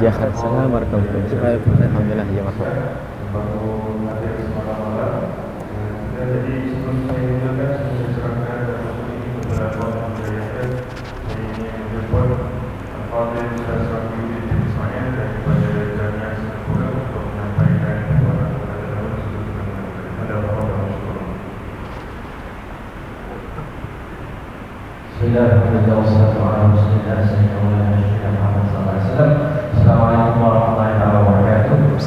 Ya, assalamualaikum warahmatullahi wabarakatuh. Alhamdulillah ya Mas. Jadi sebelum ini saya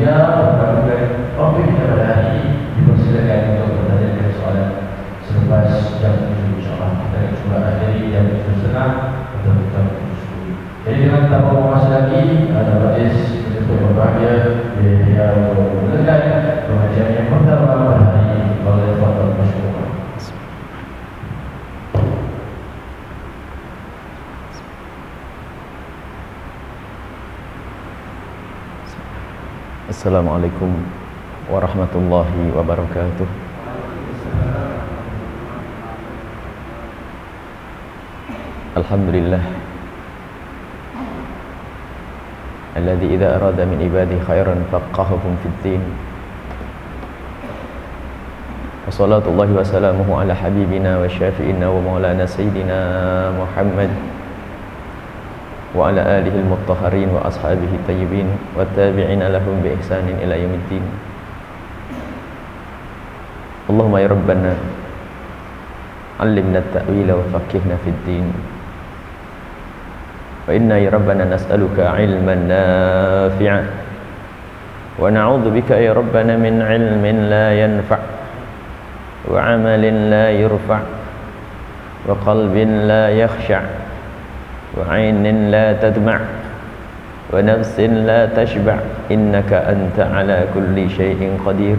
dia Assalamualaikum warahmatullahi wabarakatuh. Alhamdulillah. Alladhi idza arada min ibadi khairan faqahahum fid din. Wassalatu Allahi wa salamuhu ala habibina wa syafi'ina wa maulana sayyidina Muhammad وعلى آله المطهرين وأصحابه الطيبين والتابعين لهم بإحسان إلى يوم الدين. اللهم يا ربنا علمنا التأويل وفقهنا في الدين. وإنا يا ربنا نسألك علما نافعا. ونعوذ بك يا ربنا من علم لا ينفع وعمل لا يرفع وقلب لا يخشع وعين لا تدمع ونفس لا تشبع إنك أنت على كل شيء قدير.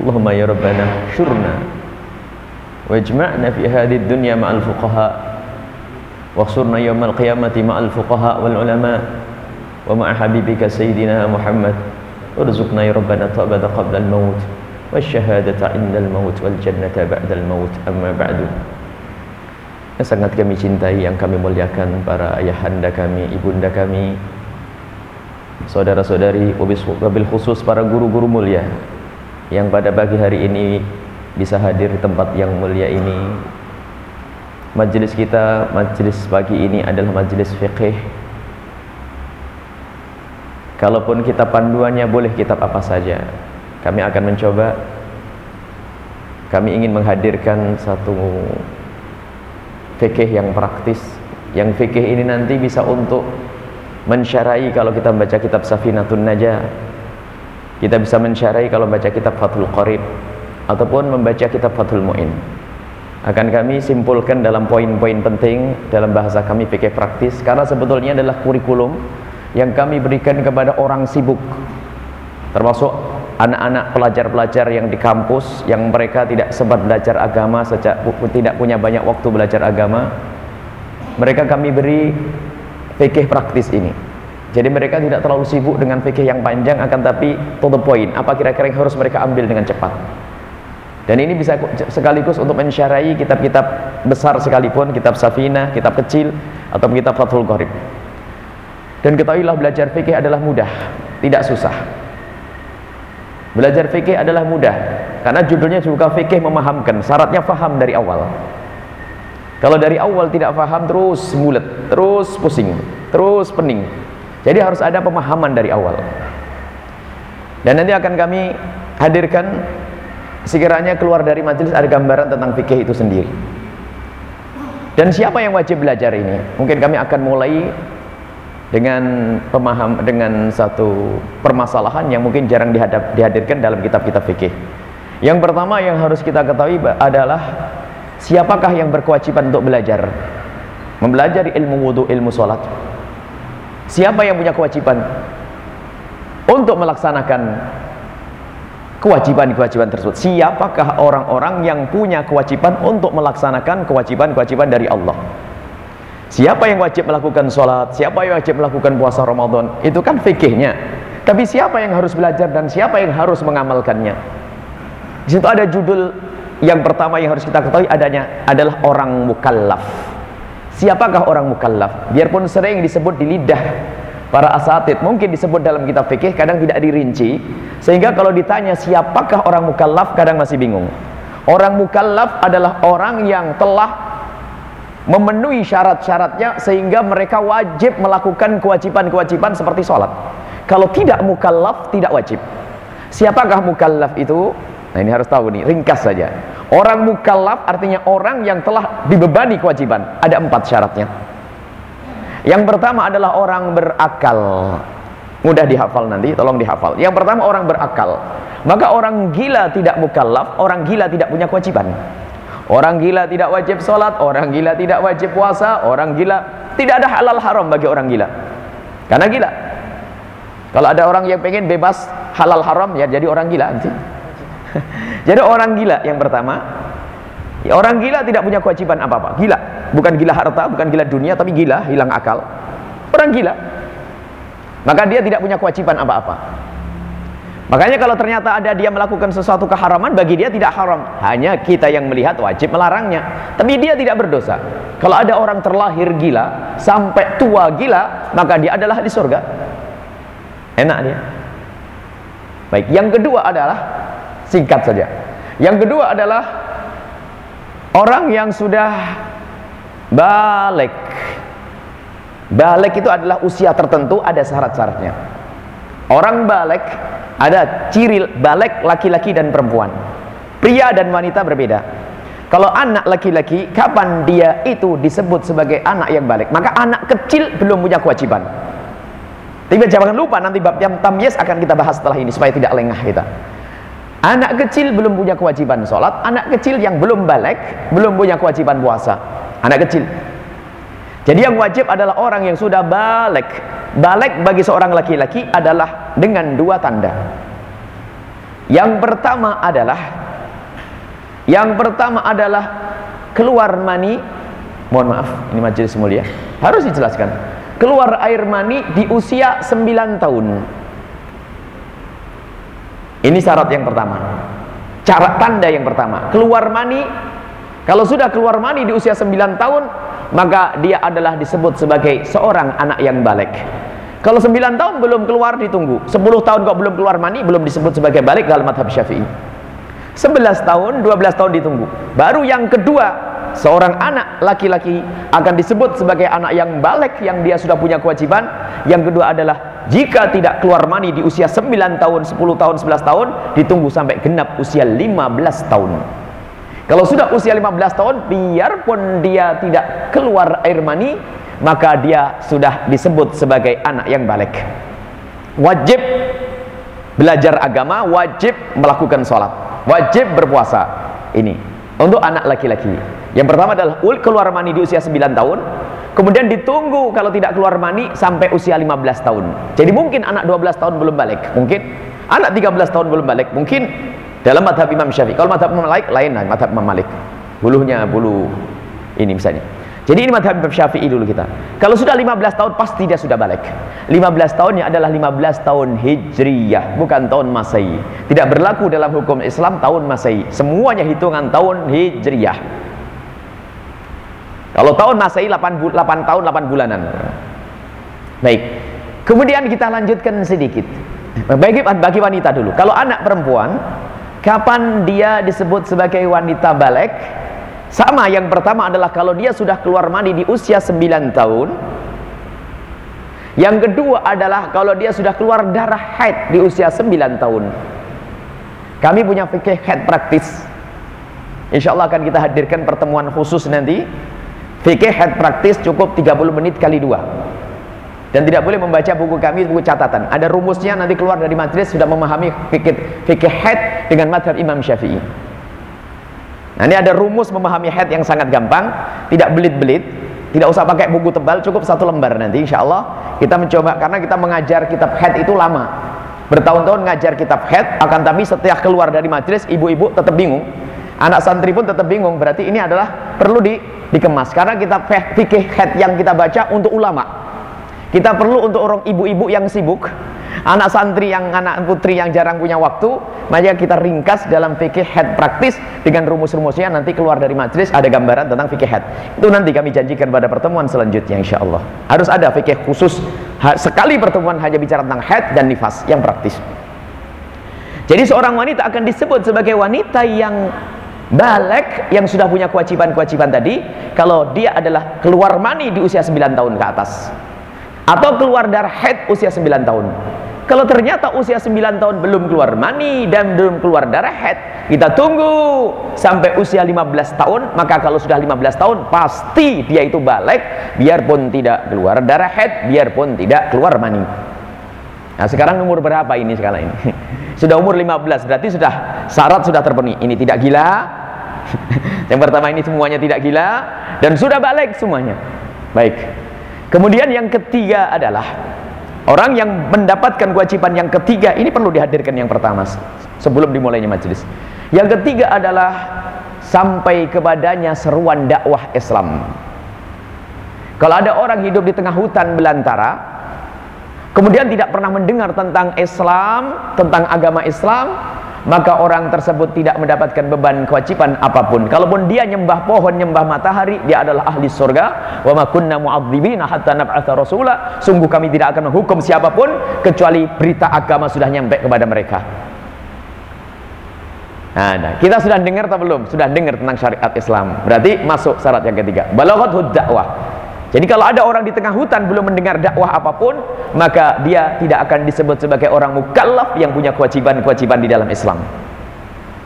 اللهم يا ربنا شرنا واجمعنا في هذه الدنيا مع الفقهاء واخسرنا يوم القيامة مع الفقهاء والعلماء ومع حبيبك سيدنا محمد. ارزقنا يا ربنا التوبة قبل الموت والشهادة عند الموت والجنة بعد الموت. أما بعد. Yang sangat kami cintai yang kami muliakan para ayahanda kami ibunda kami saudara-saudari wabil khusus para guru-guru mulia yang pada pagi hari ini bisa hadir di tempat yang mulia ini Majlis kita, majlis pagi ini adalah majlis fikih. Kalaupun kita panduannya boleh kitab apa saja. Kami akan mencoba kami ingin menghadirkan satu fikih yang praktis. Yang fikih ini nanti bisa untuk mensyarai kalau kita membaca kitab Safinatun Najah. Kita bisa mensyarai kalau membaca kitab Fathul Qarib ataupun membaca kitab Fathul Mu'in akan kami simpulkan dalam poin-poin penting dalam bahasa kami fikih praktis karena sebetulnya adalah kurikulum yang kami berikan kepada orang sibuk termasuk anak-anak pelajar-pelajar yang di kampus yang mereka tidak sempat belajar agama sejak tidak punya banyak waktu belajar agama mereka kami beri fikih praktis ini jadi mereka tidak terlalu sibuk dengan fikih yang panjang akan tapi to the point apa kira-kira yang harus mereka ambil dengan cepat dan ini bisa sekaligus untuk mensyarai kitab-kitab besar sekalipun, kitab Safinah, kitab kecil, atau kitab Fathul Qorib. Dan ketahuilah belajar fikih adalah mudah, tidak susah. Belajar fikih adalah mudah, karena judulnya juga fikih memahamkan, syaratnya faham dari awal. Kalau dari awal tidak faham terus mulet, terus pusing, terus pening. Jadi harus ada pemahaman dari awal. Dan nanti akan kami hadirkan sekiranya keluar dari majelis ada gambaran tentang fikih itu sendiri dan siapa yang wajib belajar ini mungkin kami akan mulai dengan pemaham dengan satu permasalahan yang mungkin jarang dihadap, dihadirkan dalam kitab-kitab fikih yang pertama yang harus kita ketahui adalah siapakah yang berkewajiban untuk belajar mempelajari ilmu wudhu, ilmu sholat siapa yang punya kewajiban untuk melaksanakan kewajiban-kewajiban tersebut. Siapakah orang-orang yang punya kewajiban untuk melaksanakan kewajiban-kewajiban dari Allah? Siapa yang wajib melakukan sholat? Siapa yang wajib melakukan puasa Ramadan? Itu kan fikihnya. Tapi siapa yang harus belajar dan siapa yang harus mengamalkannya? Di situ ada judul yang pertama yang harus kita ketahui adanya adalah orang mukallaf. Siapakah orang mukallaf? Biarpun sering disebut di lidah para asatid mungkin disebut dalam kitab fikih kadang tidak dirinci sehingga kalau ditanya siapakah orang mukallaf kadang masih bingung orang mukallaf adalah orang yang telah memenuhi syarat-syaratnya sehingga mereka wajib melakukan kewajiban-kewajiban seperti sholat kalau tidak mukallaf tidak wajib siapakah mukallaf itu nah ini harus tahu nih ringkas saja orang mukallaf artinya orang yang telah dibebani kewajiban ada empat syaratnya yang pertama adalah orang berakal. Mudah dihafal nanti, tolong dihafal. Yang pertama orang berakal. Maka orang gila tidak mukallaf, orang gila tidak punya kewajiban. Orang gila tidak wajib sholat, orang gila tidak wajib puasa, orang gila tidak ada halal haram bagi orang gila. Karena gila. Kalau ada orang yang pengen bebas halal haram, ya jadi orang gila nanti. jadi orang gila yang pertama, ya orang gila tidak punya kewajiban apa-apa. Gila bukan gila harta, bukan gila dunia, tapi gila, hilang akal. Orang gila. Maka dia tidak punya kewajiban apa-apa. Makanya kalau ternyata ada dia melakukan sesuatu keharaman, bagi dia tidak haram. Hanya kita yang melihat wajib melarangnya. Tapi dia tidak berdosa. Kalau ada orang terlahir gila, sampai tua gila, maka dia adalah di surga. Enak dia. Baik, yang kedua adalah singkat saja. Yang kedua adalah orang yang sudah balik balik itu adalah usia tertentu ada syarat-syaratnya orang balik ada ciri balik laki-laki dan perempuan. Pria dan wanita berbeda. Kalau anak laki-laki kapan dia itu disebut sebagai anak yang balik? Maka anak kecil belum punya kewajiban. Tapi jangan lupa nanti bab yang tamyiz akan kita bahas setelah ini supaya tidak lengah kita. Anak kecil belum punya kewajiban sholat anak kecil yang belum balik belum punya kewajiban puasa. Anak kecil. Jadi yang wajib adalah orang yang sudah balik balik bagi seorang laki-laki adalah dengan dua tanda. Yang pertama adalah yang pertama adalah keluar mani mohon maaf ini majelis mulia harus dijelaskan. Keluar air mani di usia 9 tahun. Ini syarat yang pertama. Cara tanda yang pertama keluar mani kalau sudah keluar mani di usia 9 tahun maka dia adalah disebut sebagai seorang anak yang balik. Kalau 9 tahun belum keluar ditunggu. 10 tahun kok belum keluar mani belum disebut sebagai balik dalam madhab syafi'i. 11 tahun 12 tahun ditunggu. Baru yang kedua seorang anak laki-laki akan disebut sebagai anak yang balik yang dia sudah punya kewajiban. Yang kedua adalah jika tidak keluar mani di usia 9 tahun 10 tahun 11 tahun ditunggu sampai genap usia 15 tahun kalau sudah usia 15 tahun biarpun dia tidak keluar air mani maka dia sudah disebut sebagai anak yang balik. Wajib belajar agama wajib melakukan sholat wajib berpuasa. Ini untuk anak laki-laki. Yang pertama adalah keluar mani di usia 9 tahun kemudian ditunggu kalau tidak keluar mani sampai usia 15 tahun. Jadi mungkin anak 12 tahun belum balik mungkin. Anak 13 tahun belum balik mungkin dalam madhab Imam Syafi'i kalau madhab Imam Malik lain lah madhab Imam Malik buluhnya bulu ini misalnya jadi ini madhab Imam Syafi'i dulu kita. Kalau sudah 15 tahun pasti dia sudah balik. 15 tahunnya adalah 15 tahun Hijriyah, bukan tahun Masehi. Tidak berlaku dalam hukum Islam tahun Masehi. Semuanya hitungan tahun Hijriyah. Kalau tahun Masehi 8, 8 tahun 8 bulanan. Baik. Kemudian kita lanjutkan sedikit. Bagi bagi wanita dulu. Kalau anak perempuan, kapan dia disebut sebagai wanita balik? Sama yang pertama adalah kalau dia sudah keluar mandi di usia 9 tahun. Yang kedua adalah kalau dia sudah keluar darah haid di usia 9 tahun. Kami punya fikih haid praktis. Insya Allah akan kita hadirkan pertemuan khusus nanti. Fikih haid praktis cukup 30 menit kali dua. Dan tidak boleh membaca buku kami, buku catatan. Ada rumusnya nanti keluar dari majelis sudah memahami fikih, fikih haid dengan madhab Imam Syafi'i. Nah ini ada rumus memahami head yang sangat gampang, tidak belit-belit, tidak usah pakai buku tebal, cukup satu lembar nanti insya Allah kita mencoba karena kita mengajar kitab head itu lama, bertahun-tahun ngajar kitab head, akan tapi setelah keluar dari majelis ibu-ibu tetap bingung, anak santri pun tetap bingung, berarti ini adalah perlu di, dikemas. Karena kita fikih head yang kita baca untuk ulama, kita perlu untuk orang ibu-ibu yang sibuk anak santri yang anak putri yang jarang punya waktu maka kita ringkas dalam fikih head praktis dengan rumus-rumusnya. Nanti keluar dari majelis ada gambaran tentang fikih head. Itu nanti kami janjikan pada pertemuan selanjutnya insya Allah harus ada fikih khusus. Sekali pertemuan hanya bicara tentang head dan nifas yang praktis. Jadi seorang wanita akan disebut sebagai wanita yang balik yang sudah punya kewajiban-kewajiban tadi kalau dia adalah keluar mani di usia 9 tahun ke atas atau keluar darah head usia 9 tahun kalau ternyata usia 9 tahun belum keluar mani dan belum keluar darah head, kita tunggu sampai usia 15 tahun, maka kalau sudah 15 tahun pasti dia itu balik biarpun tidak keluar darah head, biarpun tidak keluar mani. Nah, sekarang umur berapa ini sekarang ini? Sudah umur 15, berarti sudah syarat sudah terpenuhi. Ini tidak gila. Yang pertama ini semuanya tidak gila dan sudah balik semuanya. Baik. Kemudian yang ketiga adalah Orang yang mendapatkan kewajiban yang ketiga ini perlu dihadirkan yang pertama sebelum dimulainya majelis. Yang ketiga adalah sampai kepadanya seruan dakwah Islam. Kalau ada orang hidup di tengah hutan belantara, kemudian tidak pernah mendengar tentang Islam, tentang agama Islam, maka orang tersebut tidak mendapatkan beban kewajiban apa pun. Kalaupun dia nyembah pohon, nyembah matahari, dia adalah ahli surga. Wa ma kunna mu'adzibina hatta nab'atha rasula. Sungguh kami tidak akan menghukum siapa pun kecuali berita agama sudah nyampe kepada mereka. Nah, nah, kita sudah dengar atau belum? Sudah dengar tentang syariat Islam. Berarti masuk syarat yang ketiga. Balaghatul dakwah jadi kalau ada orang di tengah hutan belum mendengar dakwah apa pun, maka dia tidak akan disebut sebagai orang mukallaf yang punya kewajiban-kewajiban di dalam Islam.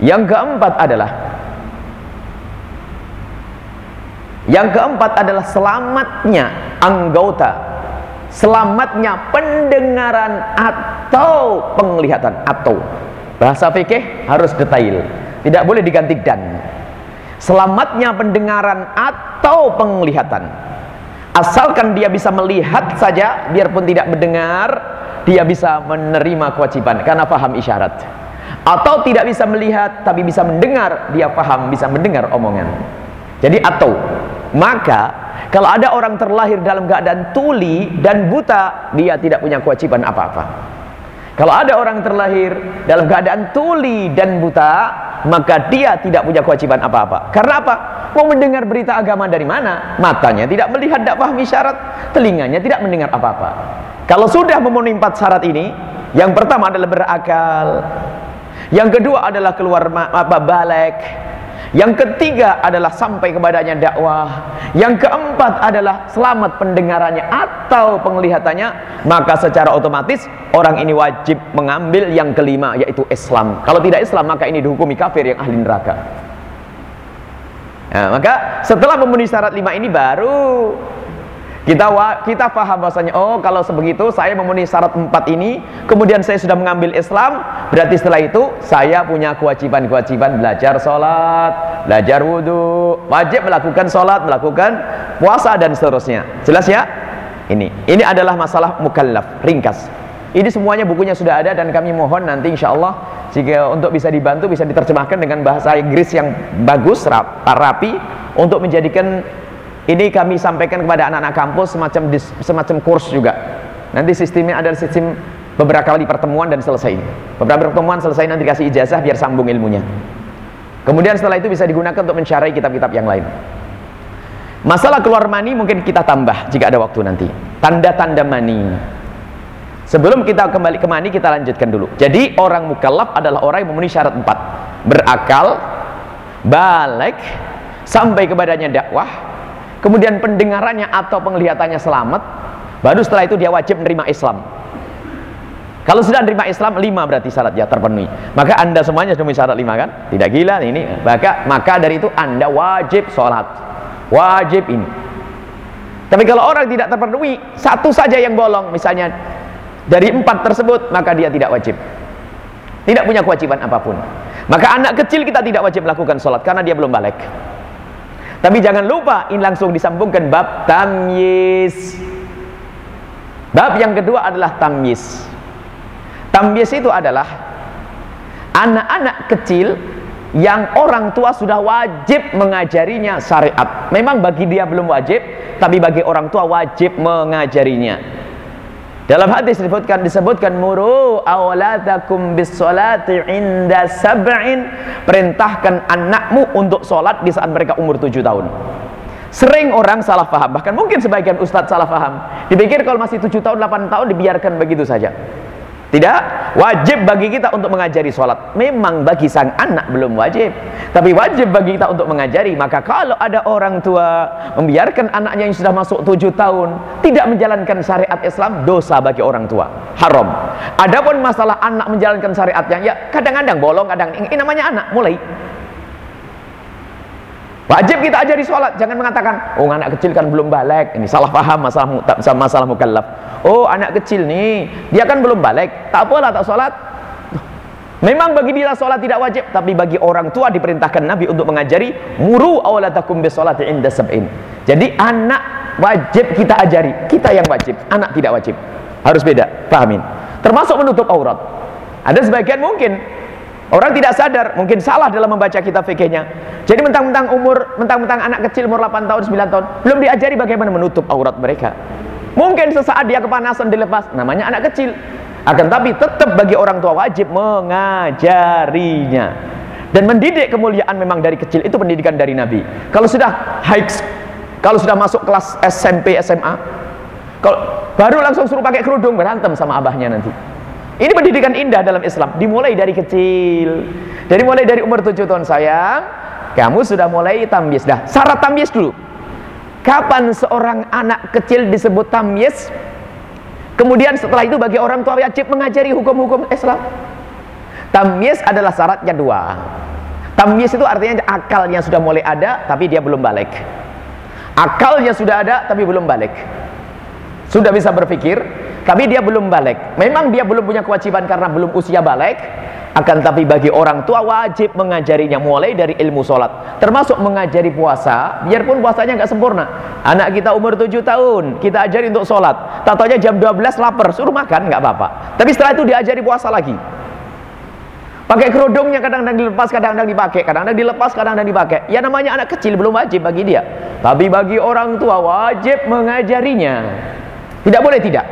Yang keempat adalah Yang keempat adalah selamatnya anggota Selamatnya pendengaran atau penglihatan Atau. Bahasa fikih harus detail Tidak boleh diganti dan. Selamatnya pendengaran atau penglihatan asalkan dia bisa melihat saja biarpun tidak mendengar dia bisa menerima kewajiban. Karena paham isyarat. Atau tidak bisa melihat tapi bisa mendengar dia paham bisa mendengar omongan. Jadi atau. Maka kalau ada orang terlahir dalam keadaan tuli dan buta dia tidak punya kewajiban apa-apa Kalau ada orang terlahir dalam keadaan tuli dan buta, maka dia tidak punya kewajiban apa-apa. Karena apa? Mau mendengar berita agama dari mana? Matanya tidak melihat, tidak pahami syarat, telinganya tidak mendengar apa-apa. Kalau sudah memenuhi empat syarat ini, yang pertama adalah berakal, yang kedua adalah keluar apa yang ketiga adalah sampai kepadanya dakwah. Yang keempat adalah selamat pendengarannya atau penglihatannya. Maka secara otomatis orang ini wajib mengambil yang kelima yaitu Islam. Kalau tidak Islam maka ini dihukumi kafir yang ahli neraka. Nah, maka setelah memenuhi syarat lima ini baru kita kita paham bahasanya oh kalau sebegitu saya memenuhi syarat empat ini, kemudian saya sudah mengambil Islam, berarti setelah itu saya punya kewajiban-kewajiban belajar sholat, belajar wudhu, wajib melakukan sholat, melakukan puasa dan seterusnya. Jelas ya? Ini, ini adalah masalah mukallaf, ringkas. Ini semuanya bukunya sudah ada dan kami mohon nanti insya Allah jika untuk bisa dibantu bisa diterjemahkan dengan bahasa Inggris yang bagus, rapi untuk menjadikan ini kami sampaikan kepada anak-anak kampus semacam semacam kurs juga. Nanti sistemnya adalah sistem beberapa kali pertemuan dan selesai. Beberapa pertemuan selesai nanti kasih ijazah biar sambung ilmunya. Kemudian setelah itu bisa digunakan untuk mencari kitab-kitab yang lain. Masalah keluar mani mungkin kita tambah jika ada waktu nanti. Tanda-tanda mani. Sebelum kita kembali ke mani kita lanjutkan dulu. Jadi orang mukallaf adalah orang yang memenuhi syarat empat. Berakal, balik, sampai kepadanya dakwah, kemudian pendengarannya atau penglihatannya selamat baru setelah itu dia wajib menerima Islam. Kalau sudah menerima Islam lima berarti syaratnya terpenuhi. Maka anda semuanya sudah syarat lima kan? Tidak gila ini. Maka maka dari itu anda wajib sholat. Wajib ini. Tapi kalau orang tidak terpenuhi satu saja yang bolong. Misalnya dari empat tersebut maka dia tidak wajib. Tidak punya kewajiban apa pun. Maka anak kecil kita tidak wajib melakukan sholat karena dia belum balik tapi jangan lupa ini langsung disambungkan bab tamyiz. Bab yang kedua adalah tamyiz. Tamyiz itu adalah anak-anak kecil yang orang tua sudah wajib mengajarinya syariat. Memang bagi dia belum wajib, tapi bagi orang tua wajib mengajarinya. Dalam hadis disebutkan disebutkan muru awladakum bis salati inda sab'in perintahkan anakmu untuk solat di saat mereka umur tujuh tahun. Sering orang salah paham, bahkan mungkin sebagian ustadz salah paham. Dipikir kalau masih tujuh tahun, 8 tahun dibiarkan begitu saja. Tidak wajib bagi kita untuk mengajari sholat. Memang bagi sang anak belum wajib, tapi wajib bagi kita untuk mengajari. Maka kalau ada orang tua membiarkan anaknya yang sudah masuk tujuh tahun tidak menjalankan syariat Islam, dosa bagi orang tua, haram. Adapun masalah anak menjalankan syariatnya, ya kadang-kadang bolong, kadang ini namanya anak mulai Wajib kita ajari sholat. Jangan mengatakan, oh anak kecil kan belum balik. Ini salah paham masalah masalah mukallaf. Oh anak kecil nih, dia kan belum balik. Tak apalah tak sholat. Memang bagi dia sholat tidak wajib, tapi bagi orang tua diperintahkan Nabi untuk mengajari muru awlatakum bis sholati inda sab'in. Jadi anak wajib kita ajari, kita yang wajib, anak tidak wajib. Harus beda, pahamin. Termasuk menutup aurat. Ada sebagian mungkin Orang tidak sadar, mungkin salah dalam membaca kitab fikihnya. Jadi mentang-mentang umur, mentang-mentang anak kecil umur 8 tahun, 9 tahun, belum diajari bagaimana menutup aurat mereka. Mungkin sesaat dia kepanasan dilepas, namanya anak kecil. Akan tapi tetap bagi orang tua wajib mengajarinya. Dan mendidik kemuliaan memang dari kecil itu pendidikan dari Nabi. Kalau sudah high kalau sudah masuk kelas SMP, SMA, kalau baru langsung suruh pakai kerudung berantem sama abahnya nanti. Ini pendidikan indah dalam Islam, dimulai dari kecil. Dari mulai dari umur 7 tahun sayang, kamu sudah mulai tamyiz. Dah, syarat tamyiz dulu. Kapan seorang anak kecil disebut tamyiz? Kemudian setelah itu bagi orang tua wajib mengajari hukum-hukum Islam. Tamyiz adalah syaratnya dua. Tamyiz itu artinya akalnya sudah mulai ada tapi dia belum balik. Akalnya sudah ada tapi belum balik. Sudah bisa berpikir, tapi dia belum balik. Memang dia belum punya kewajiban karena belum usia balik. Akan tapi bagi orang tua wajib mengajarinya mulai dari ilmu sholat. Termasuk mengajari puasa biarpun puasanya nggak sempurna. Anak kita umur 7 tahun kita ajari untuk sholat. Tatanya jam 12 lapar suruh makan nggak apa-apa. Tapi setelah itu diajari puasa lagi. Pakai kerudungnya kadang-kadang dilepas kadang-kadang dipakai kadang-kadang dilepas kadang-kadang dipakai. Ya namanya anak kecil belum wajib bagi dia. Tapi bagi orang tua wajib mengajarinya tidak boleh tidak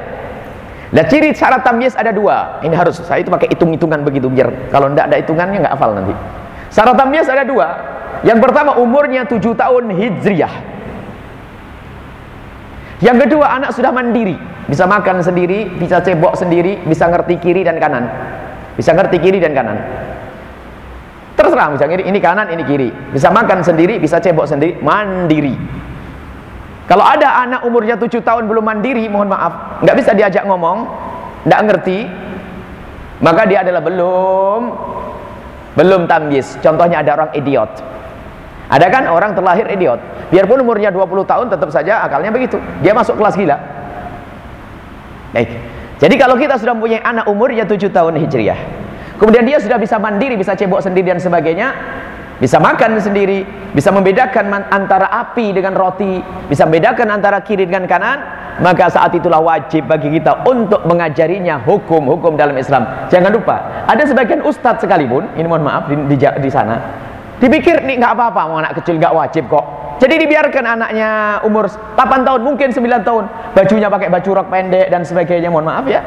Nah ciri syarat tamyiz ada dua. Ini harus saya itu pakai hitung-hitungan begitu biar kalau tidak ada hitungannya nggak hafal nanti. Syarat tamyiz ada dua. Yang pertama umurnya tujuh tahun hijriyah. Yang kedua anak sudah mandiri, bisa makan sendiri, bisa cebok sendiri, bisa ngerti kiri dan kanan. Bisa ngerti kiri dan kanan. Terserah kiri, ini kanan, ini kiri. Bisa makan sendiri, bisa cebok sendiri, mandiri. Kalau ada anak umurnya tujuh tahun belum mandiri, mohon maaf, nggak bisa diajak ngomong, nggak ngerti, maka dia adalah belum belum tamyiz. Contohnya ada orang idiot. Ada kan orang terlahir idiot. Biarpun umurnya 20 tahun tetap saja akalnya begitu. Dia masuk kelas gila. Baik. Jadi kalau kita sudah mempunyai anak umurnya 7 tahun hijriah, kemudian dia sudah bisa mandiri, bisa cebok sendiri dan sebagainya, bisa makan sendiri, bisa membedakan antara api dengan roti, bisa membedakan antara kiri dengan kanan, maka saat itulah wajib bagi kita untuk mengajarinya hukum-hukum dalam Islam. Jangan lupa, ada sebagian ustadz sekalipun, ini mohon maaf di, di, di sana, dipikir nih nggak apa-apa, mau anak kecil nggak wajib kok. Jadi dibiarkan anaknya umur 8 tahun, mungkin 9 tahun, bajunya pakai baju rok pendek dan sebagainya, mohon maaf ya.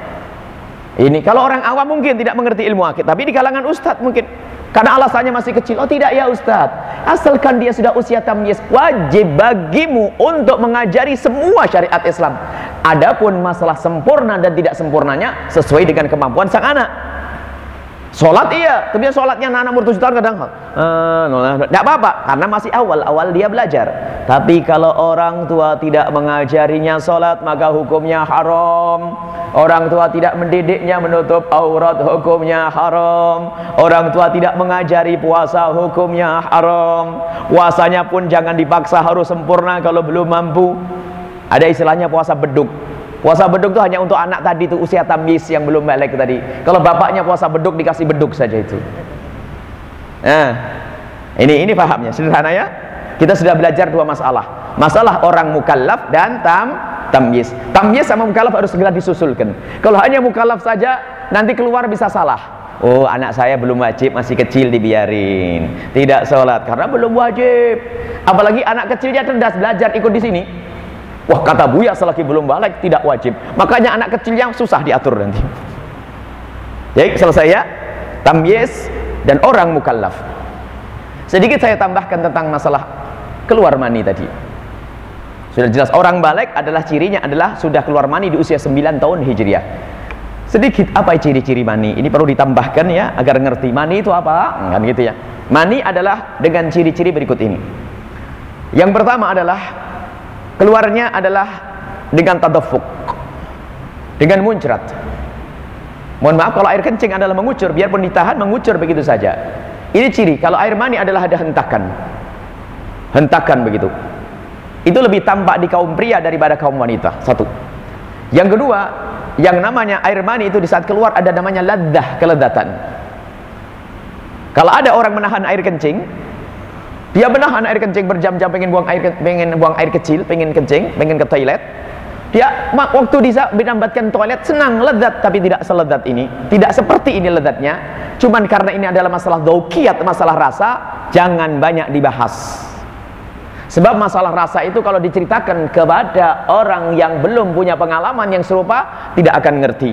Ini kalau orang awam mungkin tidak mengerti ilmu akid, tapi di kalangan ustadz mungkin karena alasannya masih kecil. Oh tidak ya Ustaz. Asalkan dia sudah usia tamyiz, wajib bagimu untuk mengajari semua syariat Islam. Adapun masalah sempurna dan tidak sempurnanya sesuai dengan kemampuan sang anak. Sholat iya, tapi sholatnya anak umur 7 tahun kadang tidak uh, apa-apa, karena masih awal-awal dia belajar. Tapi kalau orang tua tidak mengajarinya sholat, maka hukumnya haram. Orang tua tidak mendidiknya menutup aurat, hukumnya haram. Orang tua tidak mengajari puasa, hukumnya haram. Puasanya pun jangan dipaksa harus sempurna kalau belum mampu. Ada istilahnya puasa beduk Puasa beduk itu hanya untuk anak tadi itu usia tamis yang belum balik tadi. Kalau bapaknya puasa beduk dikasih beduk saja itu. Nah, ini ini pahamnya sederhana ya. Kita sudah belajar dua masalah. Masalah orang mukallaf dan tam tamyiz. Tamyiz sama mukallaf harus segera disusulkan. Kalau hanya mukallaf saja nanti keluar bisa salah. Oh anak saya belum wajib masih kecil dibiarin tidak sholat karena belum wajib apalagi anak kecilnya cerdas belajar ikut di sini Wah kata Buya selagi belum balik tidak wajib. Makanya anak kecil yang susah diatur nanti. Jadi selesai ya. Tamyiz dan orang mukallaf. Sedikit saya tambahkan tentang masalah keluar mani tadi. Sudah jelas orang balik adalah cirinya adalah sudah keluar mani di usia 9 tahun Hijriah. Sedikit apa ciri-ciri mani? Ini perlu ditambahkan ya agar ngerti mani itu apa? Kan gitu ya. Mani adalah dengan ciri-ciri berikut ini. Yang pertama adalah keluarnya adalah dengan tadafuk dengan muncrat. Mohon maaf kalau air kencing adalah mengucur biarpun ditahan mengucur begitu saja. Ini ciri kalau air mani adalah ada hentakan. Hentakan begitu. Itu lebih tampak di kaum pria daripada kaum wanita. Satu. Yang kedua yang namanya air mani itu di saat keluar ada namanya laddah keledatan. Kalau ada orang menahan air kencing dia menahan air kencing berjam-jam pengen buang air pengen buang air kecil, pengen kencing, pengen ke toilet. Dia waktu bisa menambatkan toilet senang lezat tapi tidak selezat ini. Tidak seperti ini lezatnya. Cuman karena ini adalah masalah daukiat, masalah rasa, jangan banyak dibahas. Sebab masalah rasa itu kalau diceritakan kepada orang yang belum punya pengalaman yang serupa tidak akan ngerti.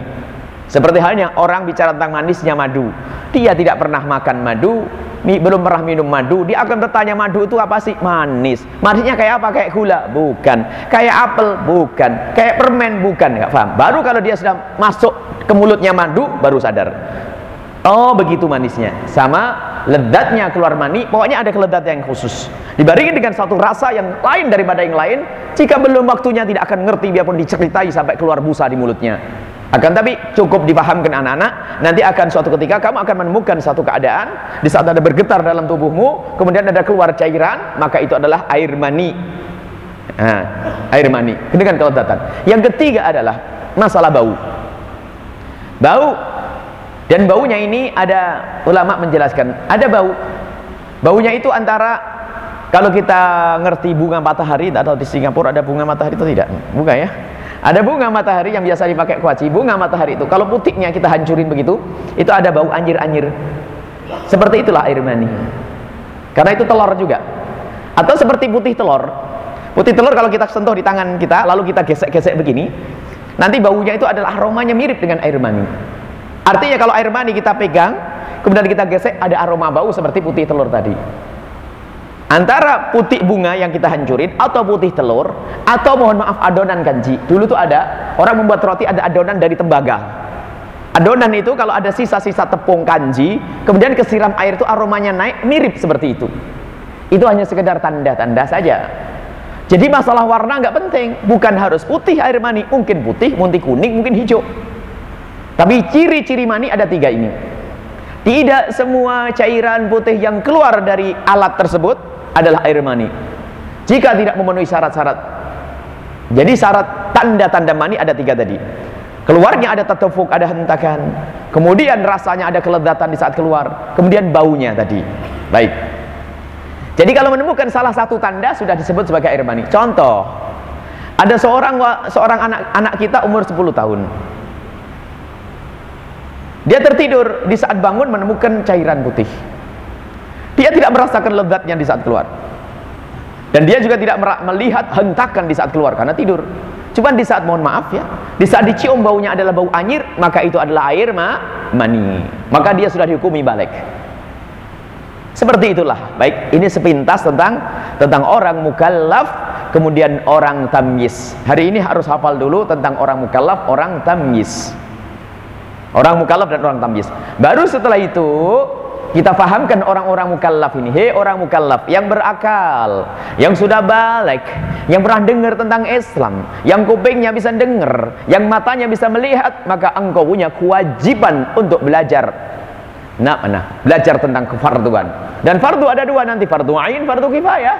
Seperti halnya orang bicara tentang manisnya madu. Dia tidak pernah makan madu, belum pernah minum madu, dia akan bertanya madu itu apa sih? Manis. Manisnya kayak apa? Kayak gula? Bukan. Kayak apel? Bukan. Kayak permen? Bukan. Enggak paham. Baru kalau dia sudah masuk ke mulutnya madu, baru sadar. Oh, begitu manisnya. Sama ledatnya keluar mani, pokoknya ada keledatan yang khusus. Dibandingkan dengan satu rasa yang lain daripada yang lain, jika belum waktunya tidak akan ngerti biarpun diceritai sampai keluar busa di mulutnya. Akan tapi cukup dipahamkan anak-anak, nanti akan suatu ketika kamu akan menemukan satu keadaan di saat ada bergetar dalam tubuhmu, kemudian ada keluar cairan, maka itu adalah air mani. Nah, air mani dengan keledatan. Yang ketiga adalah masalah bau. Bau dan baunya ini ada ulama menjelaskan, ada bau. Baunya itu antara kalau kita ngerti bunga matahari atau di Singapura ada bunga matahari itu tidak? Bunga ya? Ada bunga matahari yang biasa dipakai kuaci. Bunga matahari itu kalau putihnya kita hancurin begitu, itu ada bau anjir-anjir. Seperti itulah air mani. Karena itu telur juga. Atau seperti putih telur. Putih telur kalau kita sentuh di tangan kita, lalu kita gesek-gesek begini, nanti baunya itu adalah aromanya mirip dengan air mani artinya kalau air mani kita pegang kemudian kita gesek ada aroma bau seperti putih telur tadi antara putih bunga yang kita hancurin atau putih telur atau mohon maaf adonan kanji. Dulu tuh ada orang membuat roti ada adonan dari tembaga. Adonan itu kalau ada sisa-sisa tepung kanji kemudian kesiram air itu aromanya naik mirip seperti itu. Itu hanya sekedar tanda-tanda saja. Jadi masalah warna nggak penting. Bukan harus putih air mani mungkin putih, mungkin kuning, mungkin hijau. Tapi ciri-ciri mani ada tiga ini. Tidak semua cairan putih yang keluar dari alat tersebut adalah air mani. Jika tidak memenuhi syarat-syarat. Jadi syarat tanda-tanda mani ada tiga tadi. Keluarnya ada tetefuk, ada hentakan. Kemudian rasanya ada kelezatan di saat keluar. Kemudian baunya tadi. Baik. Jadi kalau menemukan salah satu tanda sudah disebut sebagai air mani. Contoh ada seorang seorang anak anak kita umur 10 tahun. Dia tertidur di saat bangun menemukan cairan putih dia tidak merasakan lezatnya di saat keluar. Dan dia juga tidak melihat hentakan di saat keluar karena tidur. Cuma di saat mohon maaf ya, di saat dicium baunya adalah bau anyir, maka itu adalah air ma mani. Maka dia sudah dihukumi balik. Seperti itulah. Baik, ini sepintas tentang tentang orang mukallaf kemudian orang tamyiz. Hari ini harus hafal dulu tentang orang mukallaf, orang tamyiz. Orang mukallaf dan orang tamyiz. Baru setelah itu kita fahamkan orang-orang mukallaf ini. Hei orang mukallaf yang berakal yang sudah balik yang pernah dengar tentang Islam yang kupingnya bisa dengar yang matanya bisa melihat maka engkau punya kewajiban untuk belajar. Nah mana? Belajar tentang kefarduan. Dan fardu ada dua nanti. Fardu ain fardu kifayah.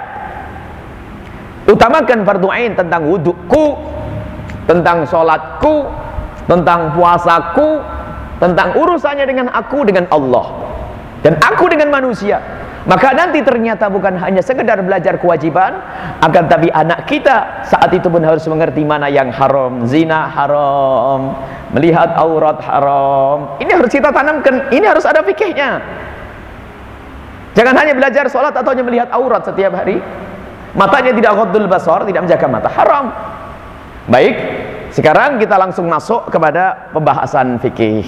Utamakan fardu ain tentang wudukku tentang sholatku tentang puasaku tentang urusannya dengan aku dengan Allah dan aku dengan manusia. Maka nanti ternyata bukan hanya sekedar belajar kewajiban akan tapi anak kita saat itu pun harus mengerti mana yang haram. Zina haram melihat aurat haram. Ini harus kita tanamkan ini harus ada fikihnya. Jangan hanya belajar sholat atau hanya melihat aurat setiap hari. Matanya tidak khodul basar tidak menjaga mata. Haram. Baik sekarang kita langsung masuk kepada pembahasan fikih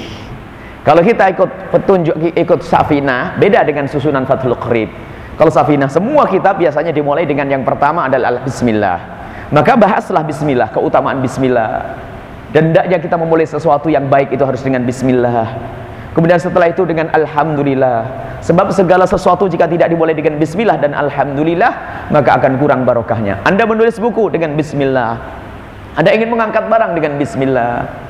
kalau kita ikut petunjuk ikut Safina, beda dengan susunan Fathul Qarib. Kalau Safina semua kitab biasanya dimulai dengan yang pertama adalah bismillah. Maka bahaslah bismillah, keutamaan bismillah. Dan hendaknya kita memulai sesuatu yang baik itu harus dengan bismillah. Kemudian setelah itu dengan alhamdulillah. Sebab segala sesuatu jika tidak dimulai dengan bismillah dan alhamdulillah, maka akan kurang barokahnya. Anda menulis buku dengan bismillah. Anda ingin mengangkat barang dengan bismillah.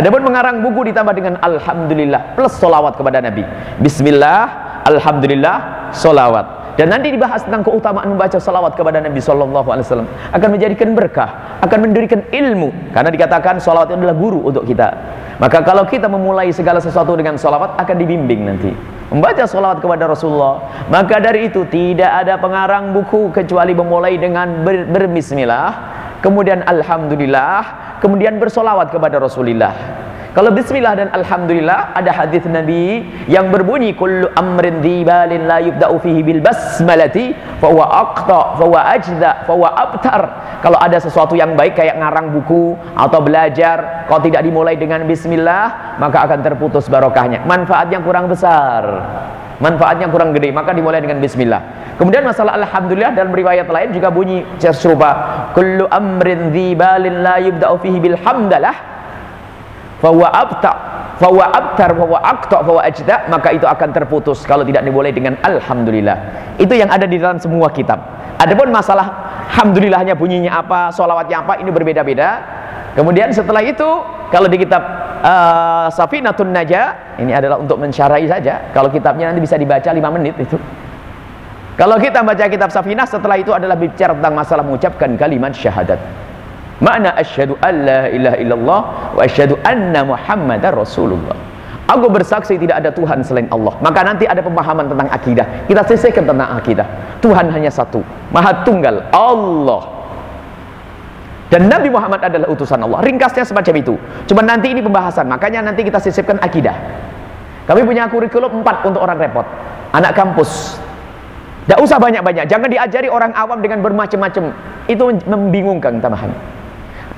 Adapun mengarang buku ditambah dengan Alhamdulillah plus solawat kepada Nabi. Bismillah, Alhamdulillah, solawat. Dan nanti dibahas tentang keutamaan membaca salawat kepada Nabi Sallallahu Alaihi Wasallam akan menjadikan berkah, akan mendirikan ilmu. Karena dikatakan salawat adalah guru untuk kita. Maka kalau kita memulai segala sesuatu dengan salawat akan dibimbing nanti. Membaca salawat kepada Rasulullah. Maka dari itu tidak ada pengarang buku kecuali memulai dengan ber berbismillah, kemudian Alhamdulillah, kemudian bersolawat kepada Rasulullah kalau bismillah dan alhamdulillah ada hadis Nabi yang berbunyi kullu amrin dhibalin la yubda'u fihi bil basmalati fa huwa aqta fa huwa ajda fa huwa abtar. Kalau ada sesuatu yang baik kayak ngarang buku atau belajar kalau tidak dimulai dengan bismillah maka akan terputus barokahnya. Manfaatnya kurang besar manfaatnya kurang gede maka dimulai dengan bismillah. Kemudian masalah alhamdulillah dalam riwayat lain juga bunyi serupa. Kullu amrin dzibalin la yubda'u fihi bil hamdalah. Fahuwa abta fahuwa abtar fahuwa aqta fahuwa ajda maka itu akan terputus kalau tidak dimulai dengan alhamdulillah. Itu yang ada di dalam semua kitab. Adapun masalah alhamdulillahnya bunyinya apa solawatnya apa ini berbeda-beda kemudian setelah itu kalau di kitab uh, Safinatun Najah ini adalah untuk mensyarai saja kalau kitabnya nanti bisa dibaca 5 menit itu. Kalau kita baca kitab Safinah setelah itu adalah bicara tentang masalah mengucapkan kalimat syahadat. Makna asyhadu an la ilaha illallah wa asyhadu anna muhammadar rasulullah. Aku bersaksi tidak ada Tuhan selain Allah. Maka nanti ada pemahaman tentang akidah. Kita selesaikan tentang akidah. Tuhan hanya satu maha tunggal Allah dan Nabi Muhammad adalah utusan Allah. Ringkasnya semacam itu. Cuma nanti ini pembahasan. Makanya nanti kita sisipkan akidah. Kami punya kurikulum 4 untuk orang repot. Anak kampus. Tidak usah banyak-banyak. Jangan diajari orang awam dengan bermacam-macam. Itu membingungkan tambahan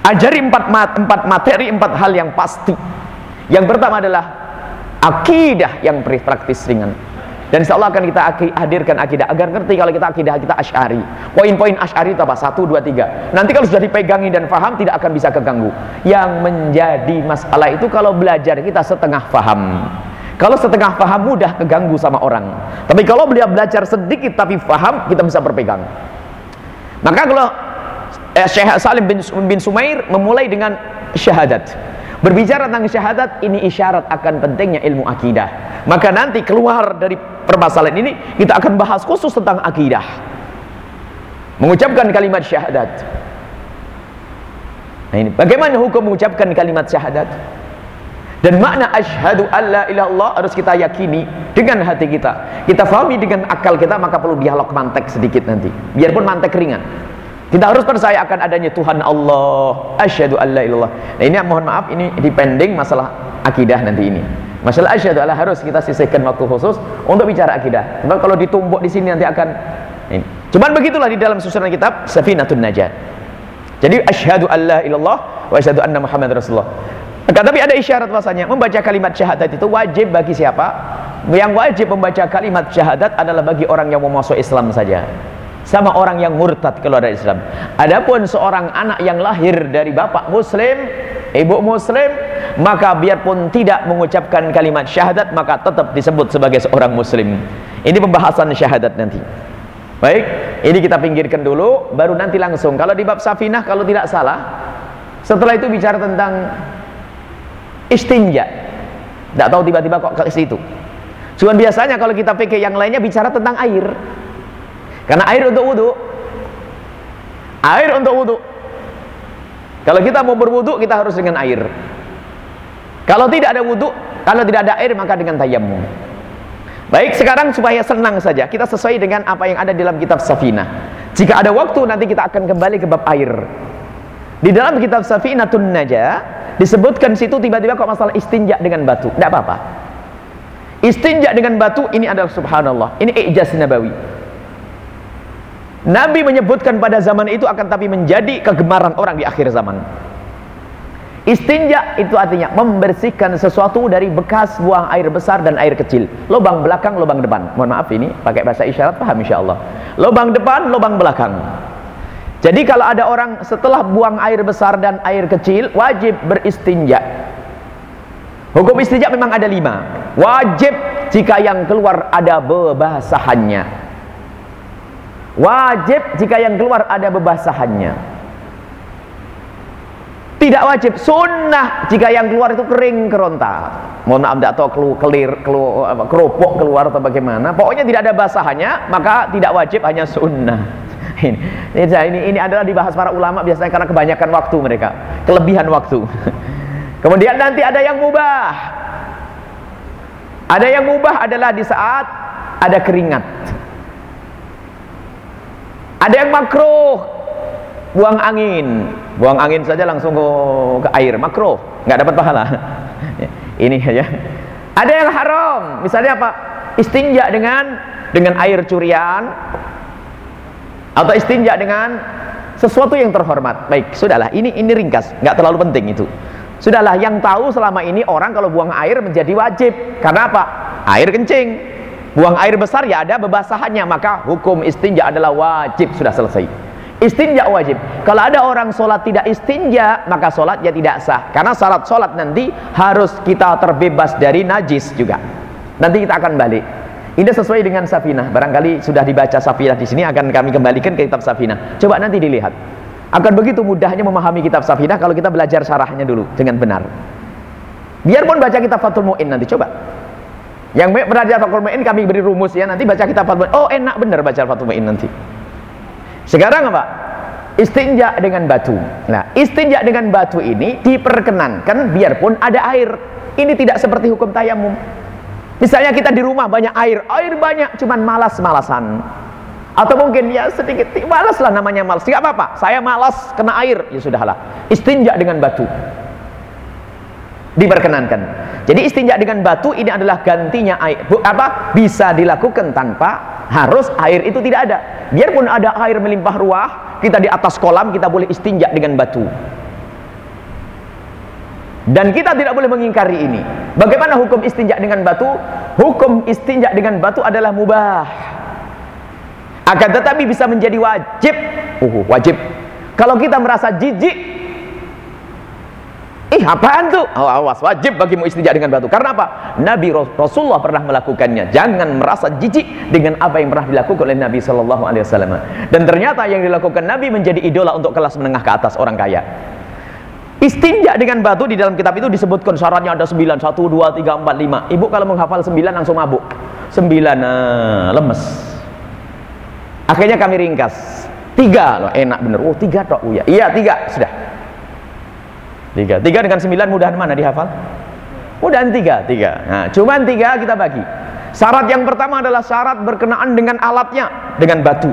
Ajari empat, mat, empat materi, empat hal yang pasti. Yang pertama adalah akidah yang praktis ringan. Dan insya Allah akan kita hadirkan akidah agar ngerti kalau kita akidah kita asyari. Poin-poin asyari itu apa? Satu, dua, tiga. Nanti kalau sudah dipegangi dan faham tidak akan bisa keganggu. Yang menjadi masalah itu kalau belajar kita setengah faham. Kalau setengah faham mudah keganggu sama orang. Tapi kalau beliau belajar sedikit tapi faham kita bisa berpegang. Maka kalau eh, Syekh Salim bin, bin Sumair memulai dengan syahadat. Berbicara tentang syahadat ini isyarat akan pentingnya ilmu akidah. Maka nanti keluar dari permasalahan ini kita akan bahas khusus tentang akidah. Mengucapkan kalimat syahadat. Nah ini bagaimana hukum mengucapkan kalimat syahadat? Dan makna asyhadu alla ilallah harus kita yakini dengan hati kita. Kita fahami dengan akal kita maka perlu dialog mantek sedikit nanti. Biarpun mantek ringan. Kita harus percaya akan adanya Tuhan Allah. Asyhadu alla ilallah. Nah ini mohon maaf ini dipending masalah akidah nanti ini. Masalah asyhadu alla harus kita sisihkan waktu khusus untuk bicara akidah. Sebab kalau ditumbuk di sini nanti akan ini. Cuman begitulah di dalam susunan kitab Safinatun Najat. Jadi asyhadu alla ilallah wa asyhadu anna Muhammad Rasulullah. Tapi ada isyarat bahasanya membaca kalimat syahadat itu wajib bagi siapa? Yang wajib membaca kalimat syahadat adalah bagi orang yang mau masuk Islam saja. Sama orang yang murtad keluar dari Islam. Adapun seorang anak yang lahir dari bapak muslim, ibu muslim, maka biarpun tidak mengucapkan kalimat syahadat maka tetap disebut sebagai seorang muslim. Ini pembahasan syahadat nanti. Baik, ini kita pinggirkan dulu baru nanti langsung. Kalau di bab safinah kalau tidak salah, setelah itu bicara tentang istinja tidak tahu tiba-tiba kok ke situ cuman biasanya kalau kita pikir yang lainnya bicara tentang air karena air untuk wudhu air untuk wudhu kalau kita mau berwudhu kita harus dengan air kalau tidak ada wudhu kalau tidak ada air maka dengan tayamum baik sekarang supaya senang saja kita sesuai dengan apa yang ada dalam kitab Safinah jika ada waktu nanti kita akan kembali ke bab air di dalam kitab Safinatun Najah disebutkan situ tiba-tiba kok masalah istinja dengan batu. Tidak apa-apa. Istinja dengan batu ini adalah subhanallah. Ini ijaz nabawi. Nabi menyebutkan pada zaman itu akan tapi menjadi kegemaran orang di akhir zaman. Istinja itu artinya membersihkan sesuatu dari bekas buang air besar dan air kecil. Lubang belakang, lubang depan. Mohon maaf ini pakai bahasa isyarat paham insyaallah. Lubang depan, lubang belakang. Jadi kalau ada orang setelah buang air besar dan air kecil wajib beristinja. Hukum istinja memang ada lima. Wajib jika yang keluar ada bebasahannya. Wajib jika yang keluar ada bebasahannya. Tidak wajib sunnah jika yang keluar itu kering keronta. Mohon maaf tidak tahu kelu, kelir, kelu, keropok keluar atau bagaimana. Pokoknya tidak ada basahannya maka tidak wajib hanya sunnah ini, ini ini adalah dibahas para ulama biasanya karena kebanyakan waktu mereka, kelebihan waktu. Kemudian nanti ada yang mubah. Ada yang mubah adalah di saat ada keringat. Ada yang makruh, buang angin, buang angin saja langsung ke, ke air, makruh, nggak dapat pahala. Ini ya. Ada yang haram, misalnya apa? Istinja dengan dengan air curian, atau istinja dengan sesuatu yang terhormat. Baik sudahlah. Ini ini ringkas. Nggak terlalu penting itu. Sudahlah. Yang tahu selama ini orang kalau buang air menjadi wajib. Karena apa? Air kencing buang air besar ya ada bebasahannya maka hukum istinja adalah wajib sudah selesai istinja wajib kalau ada orang sholat tidak istinja maka sholatnya tidak sah karena syarat sholat nanti harus kita terbebas dari najis juga nanti kita akan balik ini sesuai dengan Safinah. Barangkali sudah dibaca Safinah di sini akan kami kembalikan ke kitab Safinah. Coba nanti dilihat. Akan begitu mudahnya memahami kitab Safinah kalau kita belajar syarahnya dulu dengan benar. Biarpun baca kitab Fathul Mu'in nanti coba. Yang belajar Fathul Mu'in kami beri rumus ya nanti baca kitab Fathul Mu'in. Oh enak benar baca Fathul Mu'in nanti. Sekarang apa? Istinja dengan batu. Nah, istinja dengan batu ini diperkenankan biarpun ada air. Ini tidak seperti hukum tayamum. Misalnya kita di rumah banyak air, air banyak, cuman malas-malasan. Atau mungkin ya sedikit malas lah namanya malas. Tidak apa-apa. Saya malas kena air, ya sudahlah. Istinja dengan batu. Diperkenankan. Jadi istinja dengan batu ini adalah gantinya air. Bu, apa? Bisa dilakukan tanpa harus air itu tidak ada. Biarpun ada air melimpah ruah, kita di atas kolam kita boleh istinja dengan batu. Dan kita tidak boleh mengingkari ini. Bagaimana hukum istinja dengan batu? Hukum istinja dengan batu adalah mubah. Akan tetapi bisa menjadi wajib. Uh, wajib. Kalau kita merasa jijik, ih apaan tuh? Oh, awas, wajib bagimu istinja dengan batu. Karena apa? Nabi Rasulullah pernah melakukannya. Jangan merasa jijik dengan apa yang pernah dilakukan oleh Nabi Shallallahu Alaihi Wasallam. Dan ternyata yang dilakukan Nabi menjadi idola untuk kelas menengah ke atas orang kaya. Istinja dengan batu di dalam kitab itu disebutkan syaratnya ada 9, 1, 2, 3, 4, 5. Ibu kalau menghafal 9 langsung mabuk. 9, nah, lemes. Akhirnya kami ringkas. Tiga loh, enak bener. Oh, tiga toh, oh, ya. Iya, tiga, sudah. Tiga. Tiga dengan sembilan mudahan mana dihafal? Mudahan tiga, tiga. Nah, cuman tiga kita bagi. Syarat yang pertama adalah syarat berkenaan dengan alatnya, dengan batu.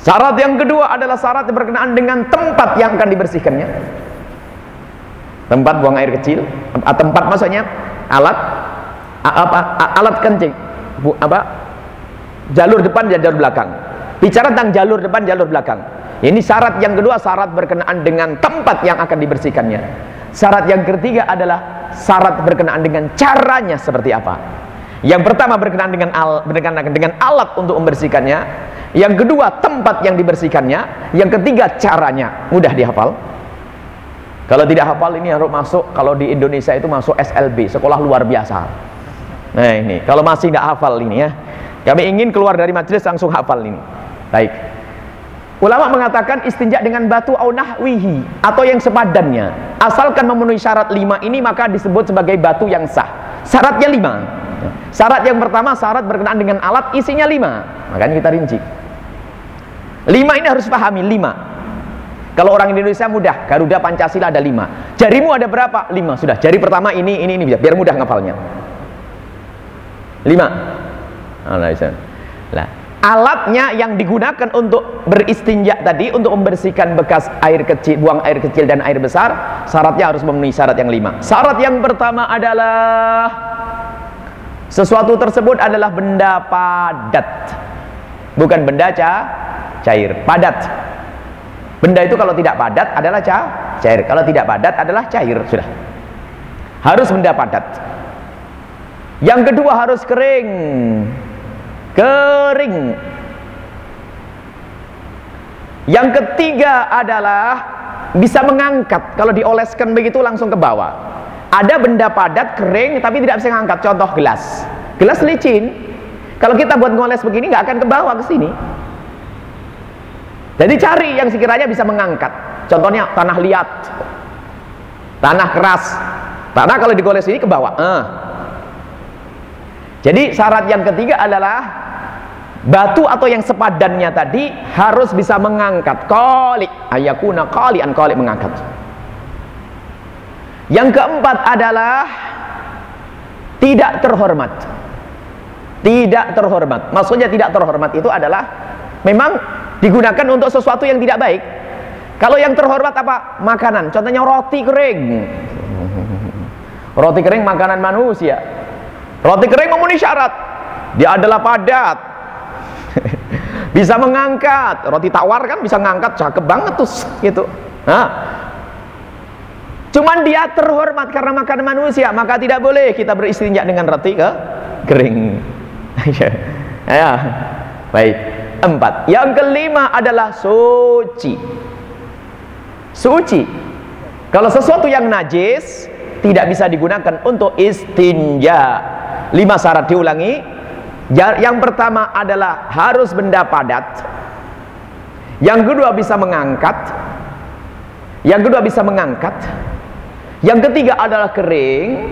Syarat yang kedua adalah syarat berkenaan dengan tempat yang akan dibersihkannya. Tempat buang air kecil, tempat maksudnya alat apa alat kencing. Apa? Jalur depan dan jalur belakang. Bicara tentang jalur depan, jalur belakang. Ini syarat yang kedua, syarat berkenaan dengan tempat yang akan dibersihkannya. Syarat yang ketiga adalah syarat berkenaan dengan caranya seperti apa. Yang pertama berkenaan dengan al, berkenaan dengan alat untuk membersihkannya. Yang kedua tempat yang dibersihkannya. Yang ketiga caranya. Mudah dihafal. Kalau tidak hafal ini harus masuk. Kalau di Indonesia itu masuk SLB, sekolah luar biasa. Nah ini, kalau masih tidak hafal ini ya. Kami ingin keluar dari majelis langsung hafal ini. Baik. Ulama mengatakan istinja dengan batu au nahwihi atau yang sepadannya. Asalkan memenuhi syarat lima ini maka disebut sebagai batu yang sah. Syaratnya lima. Syarat yang pertama syarat berkenaan dengan alat isinya lima. Makanya kita rinci. Lima ini harus pahami lima. Kalau orang Indonesia mudah, Garuda Pancasila ada lima. Jarimu ada berapa? Lima sudah. Jari pertama ini, ini, ini biar mudah ngapalnya. Lima. Nah, alatnya yang digunakan untuk beristinja tadi untuk membersihkan bekas air kecil, buang air kecil dan air besar, syaratnya harus memenuhi syarat yang lima. Syarat yang pertama adalah sesuatu tersebut adalah benda padat, bukan benda ca cair, padat. Benda itu kalau tidak padat adalah ca cair, kalau tidak padat adalah cair sudah. Harus benda padat. Yang kedua harus kering kering. Yang ketiga adalah bisa mengangkat. Kalau dioleskan begitu langsung ke bawah. Ada benda padat kering tapi tidak bisa mengangkat contoh gelas. Gelas licin. Kalau kita buat ngoles begini nggak akan ke bawah ke sini. Jadi cari yang sekiranya bisa mengangkat. Contohnya tanah liat. Tanah keras. Tanah kalau digoles ini ke bawah. Eh. Jadi syarat yang ketiga adalah batu atau yang sepadannya tadi harus bisa mengangkat. Kolik ayakuna an kolik mengangkat. Yang keempat adalah tidak terhormat. Tidak terhormat. Maksudnya tidak terhormat itu adalah memang digunakan untuk sesuatu yang tidak baik. Kalau yang terhormat apa? makanan. Contohnya roti kering. Roti kering makanan manusia roti kering memenuhi syarat. Dia adalah padat. Bisa mengangkat. Roti tawar kan bisa ngangkat cakep banget tuh gitu. Nah cuman dia terhormat karena makan manusia maka tidak boleh kita beristinja dengan roti ke kering. Ya. Baik. Empat. Yang kelima adalah suci. Suci. Kalau sesuatu yang najis tidak bisa digunakan untuk istinja lima syarat diulangi yang pertama adalah harus benda padat. Yang kedua bisa mengangkat. Yang kedua bisa mengangkat. Yang ketiga adalah kering.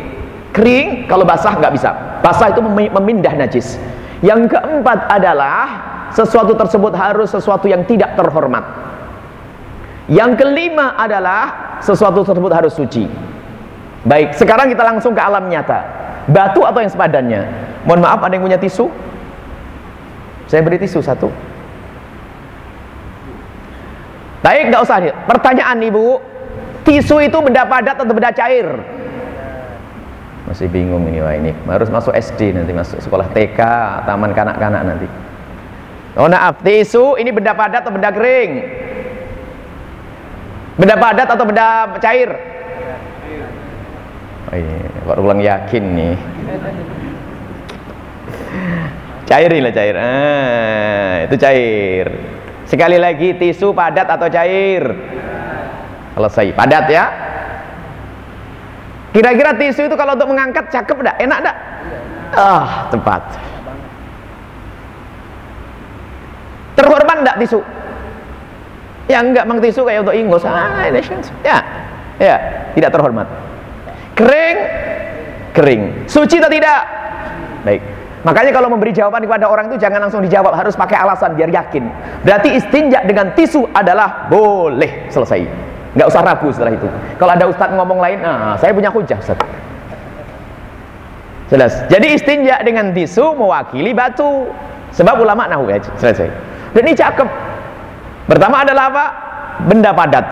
Kering kalau basah nggak bisa. Basah itu memindah najis. Yang keempat adalah sesuatu tersebut harus sesuatu yang tidak terhormat. Yang kelima adalah sesuatu tersebut harus suci. Baik, sekarang kita langsung ke alam nyata. Batu atau yang sepadannya? Mohon maaf ada yang punya tisu? Saya beri tisu satu. Baik, nggak usah. Pertanyaan ibu, tisu itu benda padat atau benda cair? Masih bingung ini wah ini. Harus masuk SD nanti masuk sekolah TK, taman kanak-kanak nanti. Oh maaf, tisu ini benda padat atau benda kering? Benda padat atau benda cair? Oh iya, baru ulang yakin nih. Cair lah cair. Ah, itu cair. Sekali lagi tisu padat atau cair? Selesai. Padat ya. Kira-kira tisu itu kalau untuk mengangkat cakep enggak? Enak enggak? Ah, tepat. Terhormat enggak tisu? Ya enggak, mang tisu kayak untuk ingus. Ah, ya. Ya, tidak terhormat. Kering, kering. Suci atau tidak? Baik. Makanya kalau memberi jawaban kepada orang itu jangan langsung dijawab, harus pakai alasan biar yakin. Berarti istinja dengan tisu adalah boleh selesai. Nggak usah ragu setelah itu. Kalau ada ustadz ngomong lain, nah saya punya hujah ustaz. Jelas. Jadi istinja dengan tisu mewakili batu. Sebab ulama nahu ya, selesai. Dan ini cakep. Pertama adalah apa? Benda padat.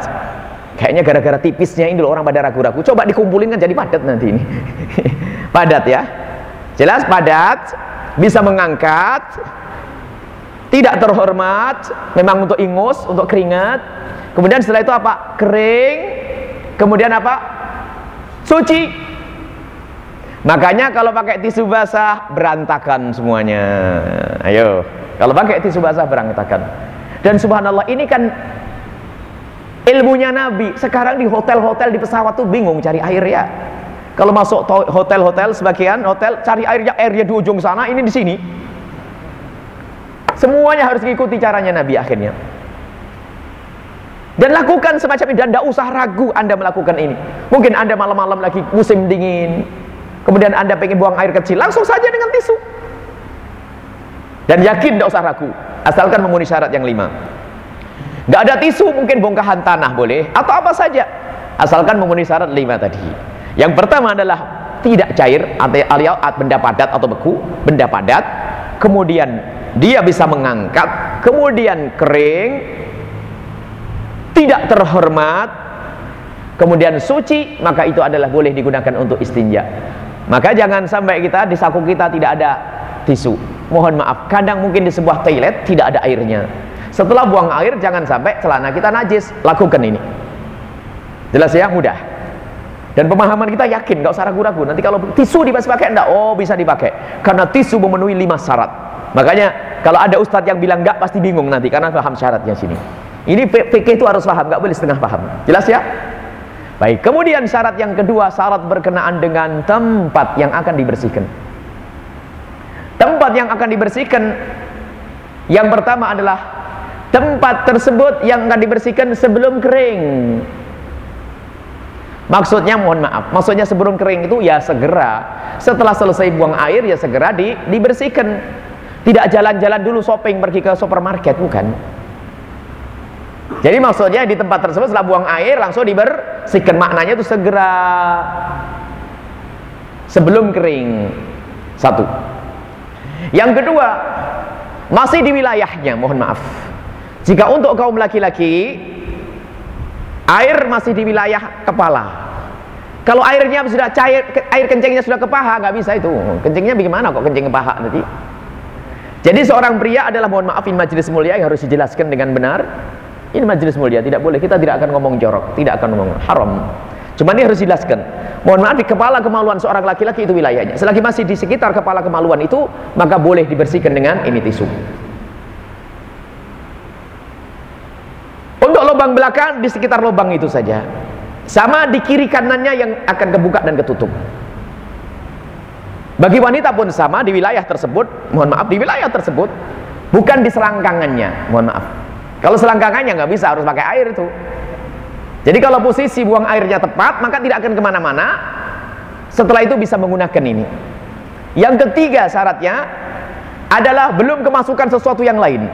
Kayaknya gara-gara tipisnya ini loh orang pada ragu-ragu. Coba dikumpulin kan jadi padat nanti ini. padat ya. Jelas padat, bisa mengangkat, tidak terhormat, memang untuk ingus, untuk keringat. Kemudian setelah itu apa? Kering. Kemudian apa? Suci. Makanya kalau pakai tisu basah berantakan semuanya. Ayo, kalau pakai tisu basah berantakan. Dan subhanallah ini kan ilmunya Nabi. Sekarang di hotel-hotel di pesawat tuh bingung cari air ya. Kalau masuk hotel-hotel sebagian hotel cari airnya airnya di ujung sana, ini di sini. Semuanya harus mengikuti caranya Nabi akhirnya. Dan lakukan semacam ini dan tidak usah ragu Anda melakukan ini. Mungkin Anda malam-malam lagi musim dingin, kemudian Anda pengen buang air kecil, langsung saja dengan tisu. Dan yakin tidak usah ragu, asalkan memenuhi syarat yang lima. Tidak ada tisu, mungkin bongkahan tanah boleh, atau apa saja, asalkan memenuhi syarat lima tadi. Yang pertama adalah tidak cair alias benda padat atau beku, benda padat. Kemudian dia bisa mengangkat, kemudian kering, tidak terhormat, kemudian suci, maka itu adalah boleh digunakan untuk istinja. Maka jangan sampai kita di saku kita tidak ada tisu. Mohon maaf, kadang mungkin di sebuah toilet tidak ada airnya. Setelah buang air jangan sampai celana kita najis. Lakukan ini. Jelas ya, mudah. Dan pemahaman kita yakin, nggak usah ragu-ragu. Nanti kalau tisu dibahas pakai enggak? Oh, bisa dipakai. Karena tisu memenuhi lima syarat. Makanya kalau ada ustadz yang bilang enggak pasti bingung nanti karena paham syaratnya sini. Ini fikih itu harus paham, nggak boleh setengah paham. Jelas ya? Baik, kemudian syarat yang kedua, syarat berkenaan dengan tempat yang akan dibersihkan. Tempat yang akan dibersihkan yang pertama adalah tempat tersebut yang akan dibersihkan sebelum kering. Maksudnya mohon maaf, maksudnya sebelum kering itu ya segera setelah selesai buang air ya segera di, dibersihkan. Tidak jalan-jalan dulu shopping pergi ke supermarket bukan. Jadi maksudnya di tempat tersebut setelah buang air langsung dibersihkan maknanya itu segera sebelum kering. Satu. Yang kedua, masih di wilayahnya, mohon maaf. Jika untuk kaum laki-laki air masih di wilayah kepala. Kalau airnya sudah cair air kencingnya sudah ke paha nggak bisa itu. Kencingnya bagaimana kok kencing ke paha nanti jadi seorang pria adalah mohon maaf ini majelis mulia yang harus dijelaskan dengan benar. Ini majelis mulia tidak boleh. Kita tidak akan ngomong jorok tidak akan ngomong haram. Cuma ini harus dijelaskan. Mohon maaf di kepala kemaluan seorang laki-laki itu wilayahnya. Selagi masih di sekitar kepala kemaluan itu maka boleh dibersihkan dengan ini tisu Untuk lubang belakang di sekitar lubang itu saja. Sama di kiri kanannya yang akan kebuka dan ketutup. Bagi wanita pun sama di wilayah tersebut, mohon maaf di wilayah tersebut, bukan di selangkangannya, mohon maaf. Kalau selangkangannya nggak bisa harus pakai air itu. Jadi kalau posisi buang airnya tepat, maka tidak akan ke mana-mana. Setelah itu bisa menggunakan ini. Yang ketiga syaratnya adalah belum kemasukan sesuatu yang lain.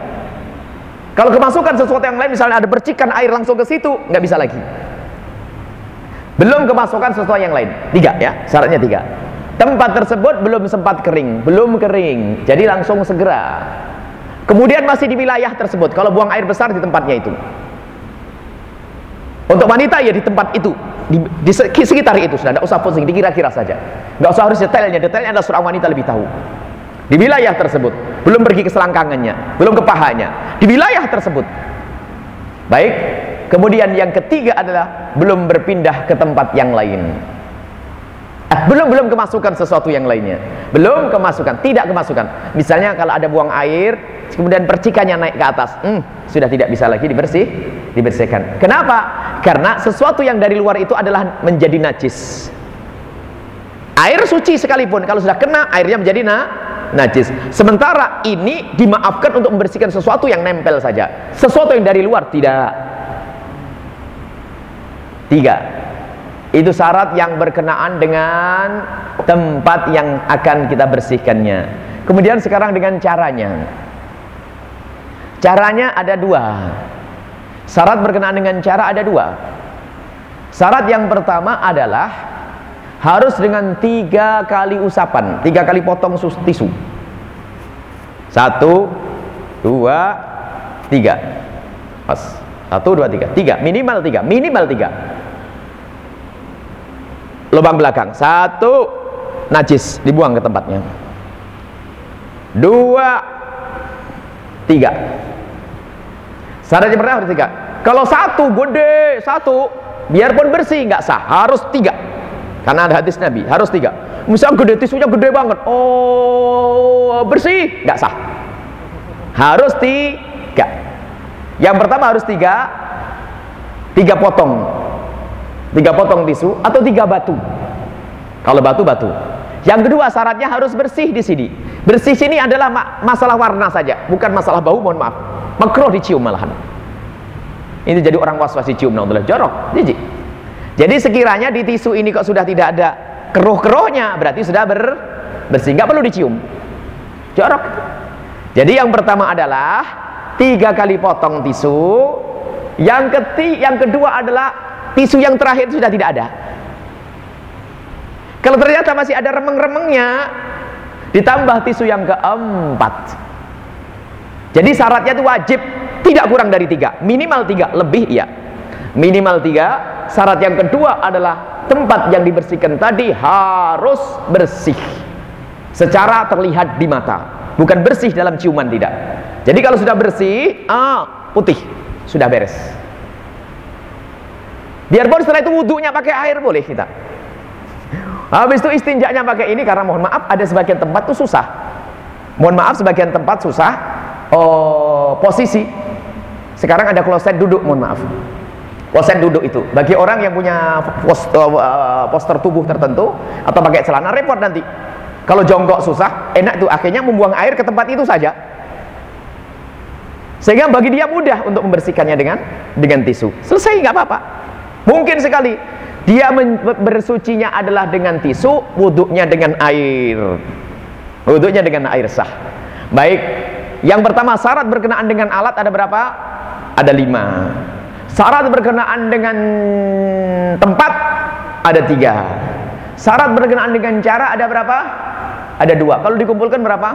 Kalau kemasukan sesuatu yang lain, misalnya ada percikan air langsung ke situ, nggak bisa lagi. Belum kemasukan sesuatu yang lain. Tiga ya, syaratnya tiga. Tempat tersebut belum sempat kering, belum kering, jadi langsung segera. Kemudian masih di wilayah tersebut. Kalau buang air besar di tempatnya itu. Untuk wanita ya di tempat itu, di, di sekitar itu sudah, tidak usah pusing, dikira-kira saja. Nggak usah harus detailnya, detailnya adalah seorang wanita lebih tahu di wilayah tersebut belum pergi ke selangkangannya belum ke pahanya di wilayah tersebut baik Kemudian yang ketiga adalah belum berpindah ke tempat yang lain. Eh, belum belum kemasukan sesuatu yang lainnya. Belum kemasukan, tidak kemasukan. Misalnya kalau ada buang air, kemudian percikannya naik ke atas, hmm, sudah tidak bisa lagi dibersih, dibersihkan. Kenapa? Karena sesuatu yang dari luar itu adalah menjadi najis. Air suci sekalipun kalau sudah kena airnya menjadi na najis. Sementara ini dimaafkan untuk membersihkan sesuatu yang nempel saja. Sesuatu yang dari luar tidak. Tiga. Itu syarat yang berkenaan dengan tempat yang akan kita bersihkannya. Kemudian sekarang dengan caranya. Caranya ada dua. Syarat berkenaan dengan cara ada dua. Syarat yang pertama adalah harus dengan tiga kali usapan, tiga kali potong tisu. Satu, dua, tiga. Pas. Satu, dua, tiga. Tiga, minimal tiga, minimal tiga. Lubang belakang. Satu. Najis. Dibuang ke tempatnya. Dua. Tiga. Syaratnya pertama tiga. Kalau satu gede. Satu. Biarpun bersih nggak sah. Harus tiga karena ada hadis nabi harus tiga. Misalnya gede tisunya gede banget. Oh bersih. Nggak sah. Harus tiga. Yang pertama harus tiga. Tiga potong. Tiga potong tisu atau tiga batu. Kalau batu batu. Yang kedua syaratnya harus bersih di sini. Bersih sini adalah ma masalah warna saja bukan masalah bau mohon maaf. Makro dicium malahan. Ini jadi orang was-was dicium naudzubillah jorok jijik jadi sekiranya di tisu ini kok sudah tidak ada keruh-keruhnya berarti sudah ber bersih. Nggak perlu dicium. Jorok. Jadi yang pertama adalah tiga kali potong tisu. Yang keti yang kedua adalah tisu yang terakhir sudah tidak ada. Kalau ternyata masih ada remeng-remengnya ditambah tisu yang keempat. Jadi syaratnya itu wajib. Tidak kurang dari tiga. Minimal tiga. Lebih iya minimal tiga syarat yang kedua adalah tempat yang dibersihkan tadi harus bersih secara terlihat di mata bukan bersih dalam ciuman tidak jadi kalau sudah bersih ah putih sudah beres Biarpun setelah itu wudhunya pakai air boleh kita. Habis itu istinjaknya pakai ini karena mohon maaf ada sebagian tempat tuh susah. Mohon maaf sebagian tempat susah oh, posisi. Sekarang ada kloset duduk, mohon maaf. Kloset duduk itu bagi orang yang punya poster, uh, poster tubuh tertentu atau pakai celana repot nanti. Kalau jongkok susah, enak tuh akhirnya membuang air ke tempat itu saja. Sehingga bagi dia mudah untuk membersihkannya dengan dengan tisu. Selesai nggak apa-apa. Mungkin sekali dia bersucinya adalah dengan tisu, wuduknya dengan air. Wuduknya dengan air sah. Baik, yang pertama syarat berkenaan dengan alat ada berapa? Ada lima. Syarat berkenaan dengan tempat ada tiga. Syarat berkenaan dengan cara ada berapa? Ada dua. Kalau dikumpulkan berapa?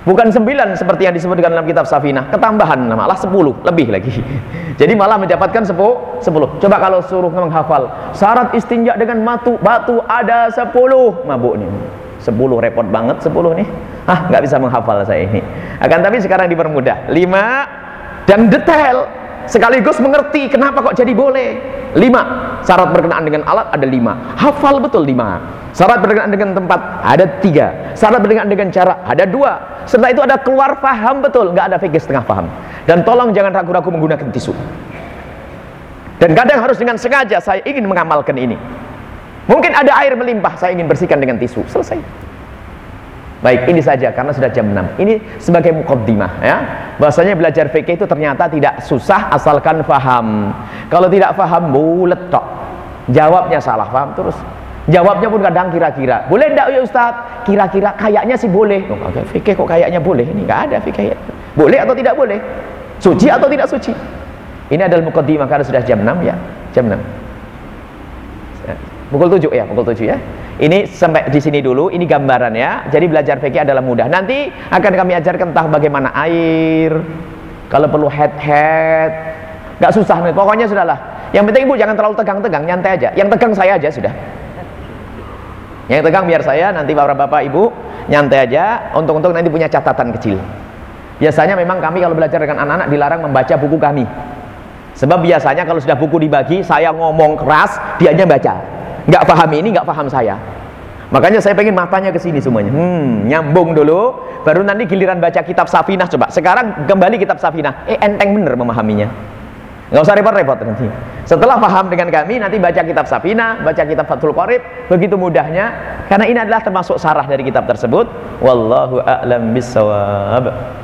Bukan sembilan seperti yang disebutkan dalam kitab Safinah, ketambahan malah sepuluh, lebih lagi. Jadi malah mendapatkan sepuluh, sepuluh. Coba kalau suruh menghafal, syarat istinja dengan batu, batu ada sepuluh, mabuk nih. Sepuluh repot banget sepuluh nih. Ah, nggak bisa menghafal saya ini. Akan tapi sekarang dipermudah. Lima dan detail sekaligus mengerti kenapa kok jadi boleh. Lima syarat berkenaan dengan alat ada lima. Hafal betul lima. Syarat berkenaan dengan tempat ada tiga. Syarat berkenaan dengan cara ada dua. Setelah itu ada keluar paham betul, nggak ada fikih setengah paham. Dan tolong jangan ragu-ragu menggunakan tisu. Dan kadang harus dengan sengaja saya ingin mengamalkan ini. Mungkin ada air melimpah, saya ingin bersihkan dengan tisu. Selesai. Baik, ini saja karena sudah jam 6. Ini sebagai mukaddimah ya. Bahasanya belajar fikih itu ternyata tidak susah asalkan faham. Kalau tidak faham bulet tok. Jawabnya salah paham terus. Jawabnya pun kadang kira-kira. Boleh enggak ya Ustaz? Kira-kira kayaknya sih boleh. Oh, okay. fikih kok kayaknya boleh? Ini enggak ada fikih. Boleh atau tidak boleh? Suci atau tidak suci? Ini adalah mukaddimah karena sudah jam 6 ya. Jam 6. Pukul 7 ya, pukul 7 ya. Ini sampai di sini dulu, ini gambaran ya. Jadi belajar fikih adalah mudah. Nanti akan kami ajarkan tentang bagaimana air, kalau perlu head-head. Enggak susah nih, pokoknya sudahlah. Yang penting Ibu jangan terlalu tegang-tegang, nyantai aja. Yang tegang saya aja sudah. Yang tegang biar saya nanti bapak-bapak ibu nyantai aja. Untuk-untuk nanti punya catatan kecil. Biasanya memang kami kalau belajar dengan anak-anak dilarang membaca buku kami. Sebab biasanya kalau sudah buku dibagi, saya ngomong keras, dianya baca. Nggak paham ini, nggak paham saya. Makanya saya pengen matanya ke sini semuanya. Hmm, nyambung dulu, baru nanti giliran baca kitab Safinah coba. Sekarang kembali kitab Safinah. Eh enteng bener memahaminya. Nggak usah repot-repot nanti. Setelah paham dengan kami, nanti baca kitab Safinah, baca kitab Fathul Qorib, begitu mudahnya. Karena ini adalah termasuk sarah dari kitab tersebut. Wallahu a'lam bisawab.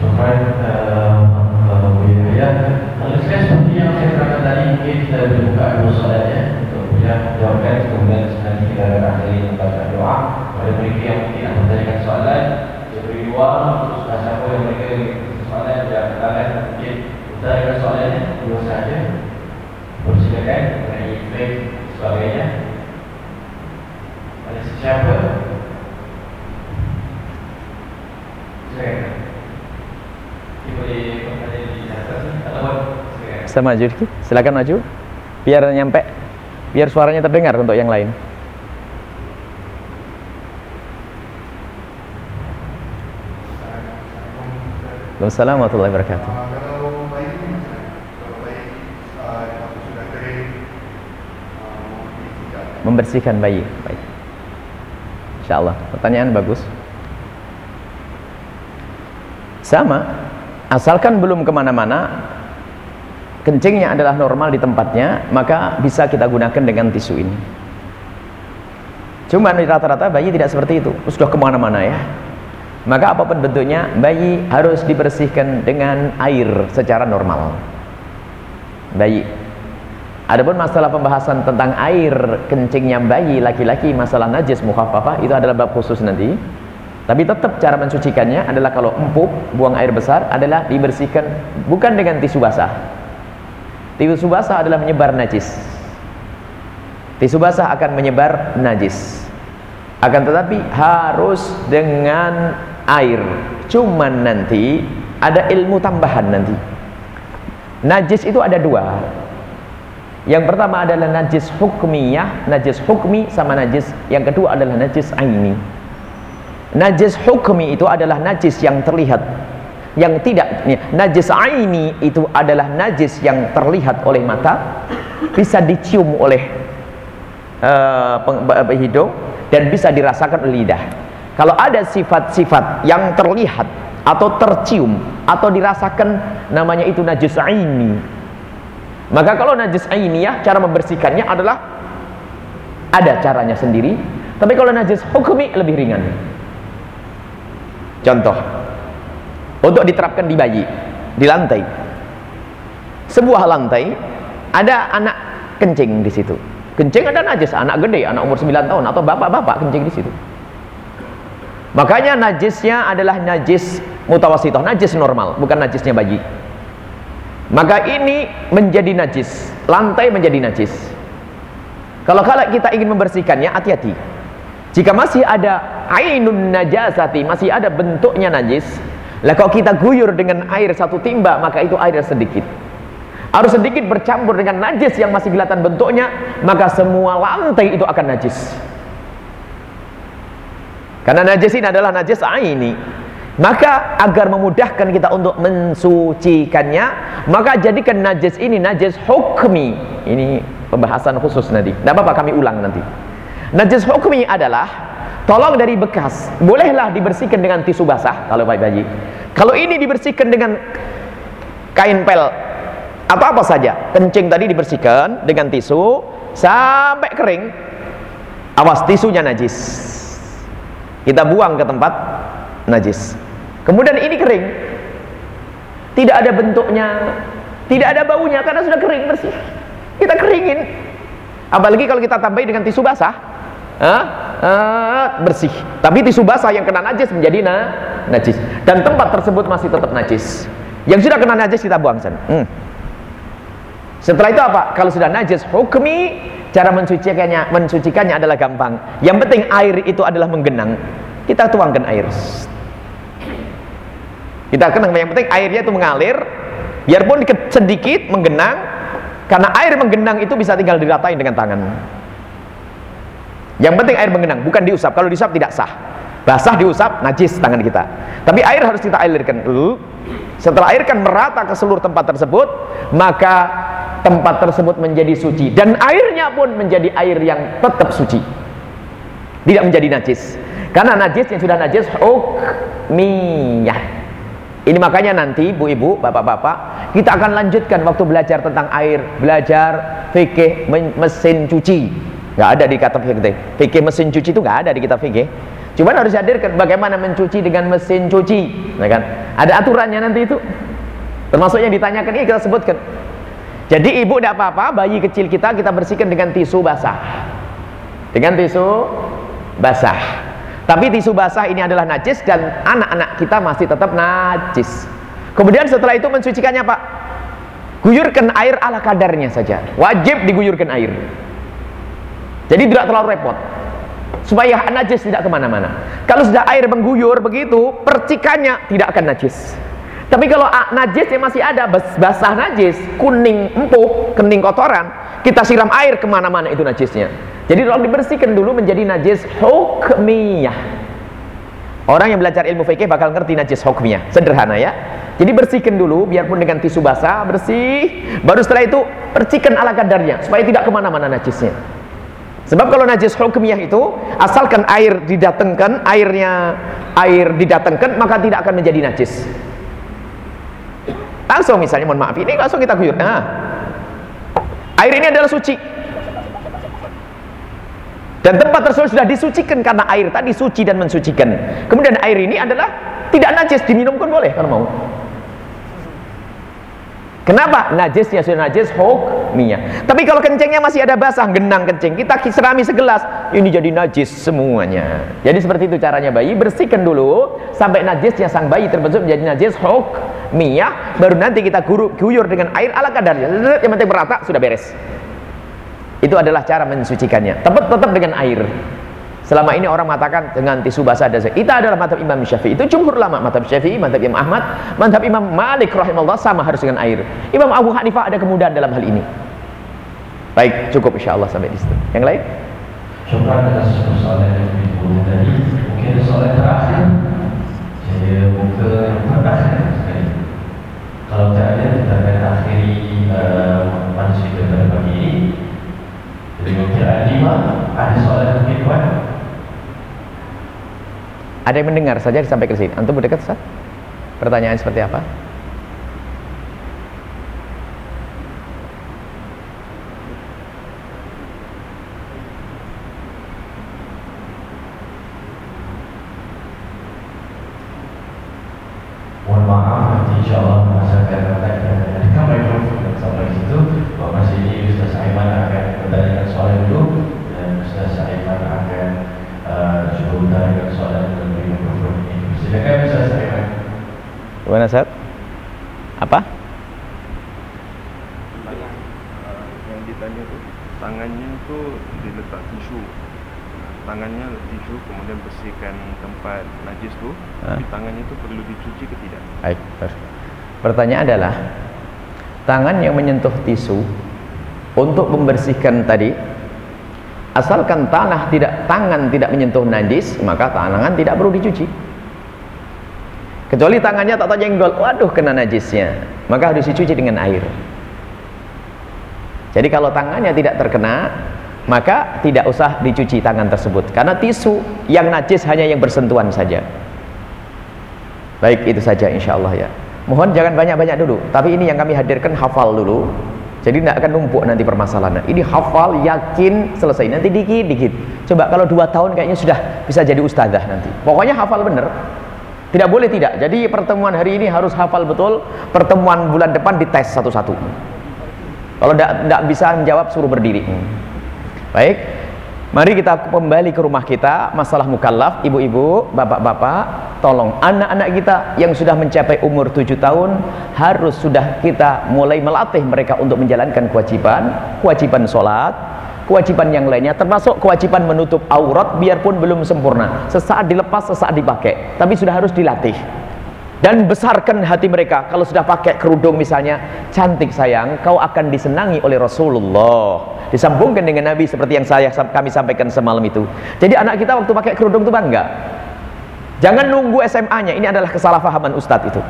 Syukran uh, Buya Yahya Lalu sekali seperti yang saya katakan tadi Mungkin kita boleh buka dua soalannya Untuk Buya jawabkan Kemudian nanti kita akan akhiri membaca doa Pada mereka yang mungkin akan bertanyakan soalan Saya beri ruang Untuk siapa yang mereka soalan Dia akan mungkin Bertanyakan soalannya Dua saja Persilakan Mengenai efek sebagainya Ada siapa Silakan Bisa maju dikit, silakan maju. Biar nyampe, biar suaranya terdengar untuk yang lain. Waalaikumsalam warahmatullahi wabarakatuh. Uh, uh, uh, Membersihkan bayi. Baik. Insya Allah. Pertanyaan bagus. Sama. Asalkan belum ke mana-mana, kencingnya adalah normal di tempatnya, maka bisa kita gunakan dengan tisu ini. Cuma di rata-rata bayi tidak seperti itu. Sudah ke mana-mana ya. Maka apa pun bentuknya, bayi harus dibersihkan dengan air secara normal. Bayi. Adapun masalah pembahasan tentang air kencingnya bayi laki-laki, masalah najis mukhafafah itu adalah bab khusus nanti. Tapi tetap cara mencucikannya adalah kalau empuk, buang air besar adalah dibersihkan bukan dengan tisu basah. Tisu basah adalah menyebar najis. Tisu basah akan menyebar najis. Akan tetapi harus dengan air. Cuman nanti ada ilmu tambahan nanti. Najis itu ada dua. Yang pertama adalah najis hukmiyah, najis hukmi sama najis. Yang kedua adalah najis aini. Najis hukmi itu adalah najis yang terlihat yang tidak najis aini itu adalah najis yang terlihat oleh mata bisa dicium oleh uh, hidung dan bisa dirasakan oleh lidah. Kalau ada sifat-sifat yang terlihat atau tercium atau dirasakan namanya itu najis aini. Maka kalau najis aini ya cara membersihkannya adalah ada caranya sendiri. Tapi kalau najis hukmi lebih ringan. Contoh untuk diterapkan di bayi, di lantai. Sebuah lantai ada anak kencing di situ. Kencing ada najis, anak gede, anak umur 9 tahun atau bapak-bapak kencing di situ. Makanya najisnya adalah najis mutawasitoh, najis normal, bukan najisnya bayi. Maka ini menjadi najis, lantai menjadi najis. Kalau kalau kita ingin membersihkannya, hati-hati. Jika masih ada ainun najasati, masih ada bentuknya najis, lah kalau kita guyur dengan air satu timba, maka itu air sedikit. Harus sedikit bercampur dengan najis yang masih kelihatan bentuknya, maka semua lantai itu akan najis. Karena najis ini adalah najis aini. Maka agar memudahkan kita untuk mensucikannya, maka jadikan najis ini najis hukmi. Ini pembahasan khusus nanti. Tidak apa-apa kami ulang nanti. Najis hukmi adalah tolong dari bekas. Bolehlah dibersihkan dengan tisu basah kalau baik bayi. Kalau ini dibersihkan dengan kain pel atau apa saja. Kencing tadi dibersihkan dengan tisu sampai kering. Awas tisunya najis. Kita buang ke tempat najis. Kemudian ini kering. Tidak ada bentuknya, tidak ada baunya karena sudah kering bersih. Kita keringin. Apalagi kalau kita tambahin dengan tisu basah, ah, ah, bersih. Tapi tisu basah yang kena najis menjadi na, najis. Dan tempat tersebut masih tetap najis. Yang sudah kena najis kita buang sana. Hmm. Setelah itu apa? Kalau sudah najis hukmi, cara mensucikannya mensucikannya adalah gampang. Yang penting air itu adalah menggenang. Kita tuangkan air. Kita kenang yang penting airnya itu mengalir, biarpun sedikit menggenang, karena air menggenang itu bisa tinggal diratain dengan tangan. Yang penting air mengenang, bukan diusap. Kalau diusap tidak sah. Basah diusap, najis tangan kita. Tapi air harus kita alirkan dulu. Setelah air kan merata ke seluruh tempat tersebut, maka tempat tersebut menjadi suci dan airnya pun menjadi air yang tetap suci. Tidak menjadi najis. Karena najis yang sudah najis hukmiyah. Ini makanya nanti Bu Ibu, Bapak-bapak, kita akan lanjutkan waktu belajar tentang air, belajar fikih mesin cuci. Nggak ada di kata fikih. Fikih mesin cuci itu nggak ada di kitab fikih. Cuman harus hadirkan bagaimana mencuci dengan mesin cuci, ya kan? Ada aturannya nanti itu. Termasuk yang ditanyakan ini kita sebutkan. Jadi ibu tidak apa-apa, bayi kecil kita kita bersihkan dengan tisu basah. Dengan tisu basah. Tapi tisu basah ini adalah najis dan anak-anak kita masih tetap najis. Kemudian setelah itu mensucikannya Pak. Guyurkan air ala kadarnya saja. Wajib diguyurkan air. Jadi tidak terlalu repot. Supaya najis tidak ke mana-mana. Kalau sudah air mengguyur begitu, percikannya tidak akan najis. Tapi kalau najisnya masih ada, basah najis, kuning empuk, kening kotoran, kita siram air ke mana-mana itu najisnya. Jadi tolong dibersihkan dulu menjadi najis hukmiyah. Orang yang belajar ilmu fikih bakal ngerti najis hukmiyah. Sederhana ya. Jadi bersihkan dulu, biarpun dengan tisu basah, bersih. Baru setelah itu, percikan ala kadarnya, supaya tidak ke mana-mana najisnya. Sebab kalau najis hukumiyah itu asalkan air didatangkan, airnya air didatangkan maka tidak akan menjadi najis. Langsung misalnya mohon maaf ini langsung kita guyur. Nah, air ini adalah suci. Dan tempat tersebut sudah disucikan karena air tadi suci dan mensucikan. Kemudian air ini adalah tidak najis diminum pun boleh kalau mau. Kenapa? Najisnya sudah najis hukmiyah. Tapi kalau kencingnya masih ada basah, genang kencing, kita serami segelas, ini jadi najis semuanya. Jadi seperti itu caranya bayi, bersihkan dulu sampai najisnya sang bayi terbentuk menjadi najis hukmiyah, baru nanti kita guyur dengan air ala kadarnya. Yang penting merata sudah beres. Itu adalah cara mensucikannya. Tetap tetap dengan air. Selama ini orang mengatakan dengan tisu basah dan Itu adalah madhab Imam Syafi'i. Itu jumhur lama madhab Syafi'i, madhab Imam Ahmad, madhab Imam Malik rahimahullah sama harus dengan air. Imam Abu Hanifah ada kemudahan dalam hal ini. Baik, cukup insyaAllah sampai di situ. Yang lain? Coba atas persoalan yang ibu tadi. Mungkin soalan terakhir. Saya buka yang sekali. Kalau tak ada, kita akan akhiri uh, manusia pada pagi ini. Jadi mungkin ada lima, ada soalan mungkin buat Ada yang mendengar saja sampai ke sini. Antum berdekat Ustaz? Pertanyaan seperti apa? Mohon maaf nanti insya Allah masa akan datang dan ada mikrofon sampai situ. Bapak masih ini Ustaz Aiman akan bertanyakan soalan dulu dan Ustaz Aiman akan uh, coba bertanyakan soalan dengan mikrofon ini. Silakan Ustaz Aiman. Gimana Ustaz? Apa? Tanya, uh, yang ditanya tu tangannya tu diletak tisu tangannya tisu kemudian bersihkan tempat najis tu Ha. tapi tangannya tu perlu dicuci ke tidak Baik. baik. Pertanyaan adalah tangan yang menyentuh tisu untuk membersihkan tadi asalkan tanah tidak tangan tidak menyentuh najis maka tangan tidak perlu dicuci. Kecuali tangannya tak tahu jenggol waduh kena najisnya. Maka harus dicuci dengan air. Jadi kalau tangannya tidak terkena maka tidak usah dicuci tangan tersebut. Karena tisu yang najis hanya yang bersentuhan saja. Baik itu saja insya Allah ya. Mohon jangan banyak-banyak dulu. Tapi ini yang kami hadirkan hafal dulu. Jadi tidak akan numpuk nanti permasalahan. Ini hafal, yakin, selesai. Nanti dikit-dikit. Coba kalau dua tahun kayaknya sudah bisa jadi ustazah nanti. Pokoknya hafal bener. Tidak boleh tidak. Jadi pertemuan hari ini harus hafal betul. Pertemuan bulan depan dites satu-satu. Kalau tidak bisa menjawab suruh berdiri. Baik. Mari kita kembali ke rumah kita. Masalah mukallaf, ibu-ibu, bapak-bapak Tolong anak-anak kita yang sudah mencapai umur 7 tahun Harus sudah kita mulai melatih mereka untuk menjalankan kewajiban Kewajiban sholat Kewajiban yang lainnya Termasuk kewajiban menutup aurat Biarpun belum sempurna. Sesaat dilepas, sesaat dipakai Tapi sudah harus dilatih dan besarkan hati mereka. Kalau sudah pakai kerudung misalnya cantik sayang kau akan disenangi oleh Rasulullah. Disambungkan dengan Nabi seperti yang saya kami sampaikan semalam itu. Jadi anak kita waktu pakai kerudung itu bangga. Jangan nunggu SMA nya ini adalah kesalahpahaman Ustadz itu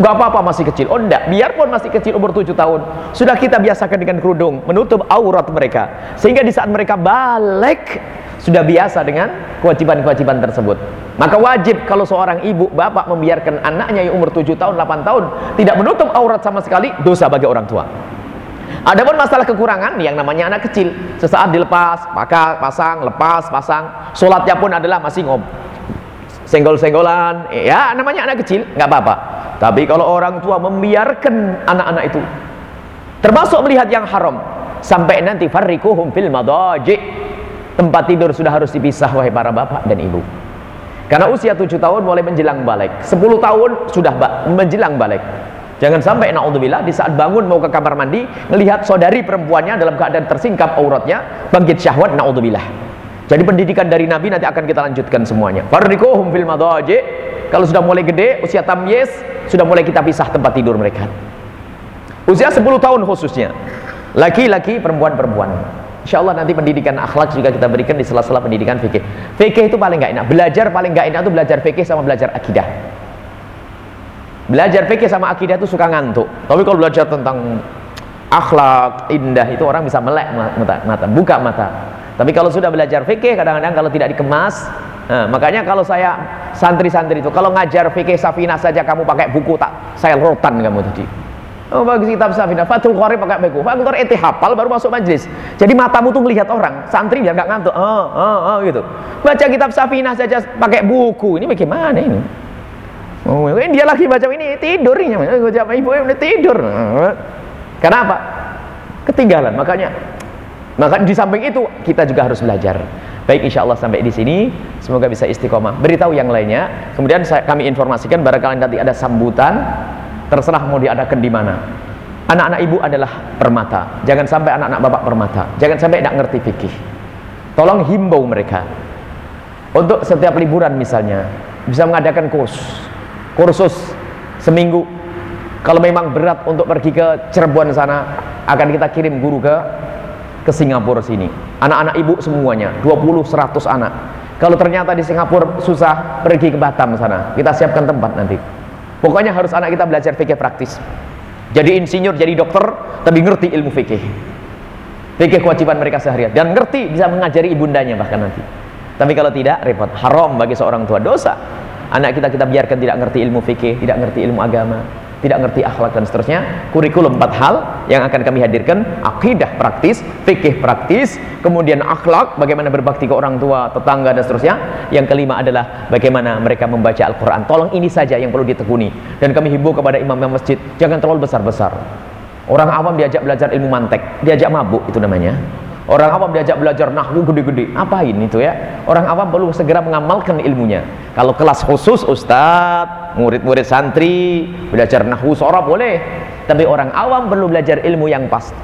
Gak apa-apa masih kecil. Oh enggak, biarpun masih kecil umur 7 tahun, sudah kita biasakan dengan kerudung, menutup aurat mereka. Sehingga di saat mereka balik, sudah biasa dengan kewajiban-kewajiban tersebut. Maka wajib kalau seorang ibu, bapak membiarkan anaknya yang umur 7 tahun, 8 tahun, tidak menutup aurat sama sekali, dosa bagi orang tua. Adapun masalah kekurangan yang namanya anak kecil, sesaat dilepas, maka pasang, lepas, pasang, sholatnya pun adalah masih ngob senggol-senggolan. Ya namanya anak kecil nggak apa-apa. Tapi kalau orang tua membiarkan anak-anak itu termasuk melihat yang haram sampai nanti farrikuhum fil madaji. Tempat tidur sudah harus dipisah wahai para bapak dan ibu. Karena usia 7 tahun mulai menjelang balik. 10 tahun sudah menjelang balik. Jangan sampai naudzubillah di saat bangun mau ke kamar mandi melihat saudari perempuannya dalam keadaan tersingkap auratnya bangkit syahwat naudzubillah jadi pendidikan dari Nabi nanti akan kita lanjutkan semuanya. Farrikuhum fil madaji. Kalau sudah mulai gede, usia tamyiz, sudah mulai kita pisah tempat tidur mereka. Usia 10 tahun khususnya. Laki-laki, perempuan-perempuan. Insya Allah nanti pendidikan akhlak juga kita berikan di sela-sela pendidikan fikih. Fikih itu paling nggak enak. Belajar paling nggak enak itu belajar fikih sama belajar akidah. Belajar fikih sama akidah itu suka ngantuk. Tapi kalau belajar tentang akhlak indah itu orang bisa melek mata, mata buka mata. Tapi kalau sudah belajar fikih kadang-kadang kalau tidak dikemas, nah, makanya kalau saya santri-santri itu kalau ngajar fikih Safina saja kamu pakai buku tak saya rotan kamu tadi. Oh bagi kitab Safina, Fathul Qari pakai buku, Fathul Qari eti hafal baru masuk majelis. Jadi matamu tuh melihat orang, santri biar nggak ngantuk. Oh, oh, oh gitu. Baca kitab Safina saja pakai buku, ini bagaimana ini? Oh, ini dia lagi baca ini tidur ini, baca ibu ini tidur. Kenapa? Ketinggalan, makanya maka di samping itu kita juga harus belajar. Baik insya Allah sampai di sini semoga bisa istiqomah. Beritahu yang lainnya. Kemudian saya, kami informasikan barangkali nanti ada sambutan terserah mau diadakan di mana. Anak-anak ibu adalah permata. Jangan sampai anak-anak bapak permata. Jangan sampai tidak ngerti fikih. Tolong himbau mereka. Untuk setiap liburan misalnya bisa mengadakan kurs. Kursus seminggu. Kalau memang berat untuk pergi ke Cirebon sana akan kita kirim guru ke ke Singapura sini. Anak-anak ibu semuanya 20 100 anak. Kalau ternyata di Singapura susah pergi ke Batam sana. Kita siapkan tempat nanti. Pokoknya harus anak kita belajar fikih praktis. Jadi insinyur jadi dokter tapi ngerti ilmu fikih. Fikih kewajiban mereka seharian. Dan ngerti bisa mengajari ibundanya bahkan nanti. Tapi kalau tidak repot. Haram bagi seorang tua. Dosa. Anak kita kita biarkan tidak ngerti ilmu fikih tidak ngerti ilmu agama tidak ngerti akhlak dan seterusnya kurikulum empat hal yang akan kami hadirkan akidah praktis, fikih praktis kemudian akhlak, bagaimana berbakti ke orang tua, tetangga dan seterusnya. Yang kelima adalah bagaimana mereka membaca Al-Quran. Tolong ini saja yang perlu ditekuni. Dan kami himbau kepada imam-imam masjid jangan terlalu besar-besar. Orang awam diajak belajar ilmu mantek diajak mabuk itu namanya Orang awam diajak belajar nahwu gede-gede. Apain itu ya? Orang awam perlu segera mengamalkan ilmunya. Kalau kelas khusus ustadz, murid-murid santri, belajar nahwu sorab boleh. Tapi orang awam perlu belajar ilmu yang pas,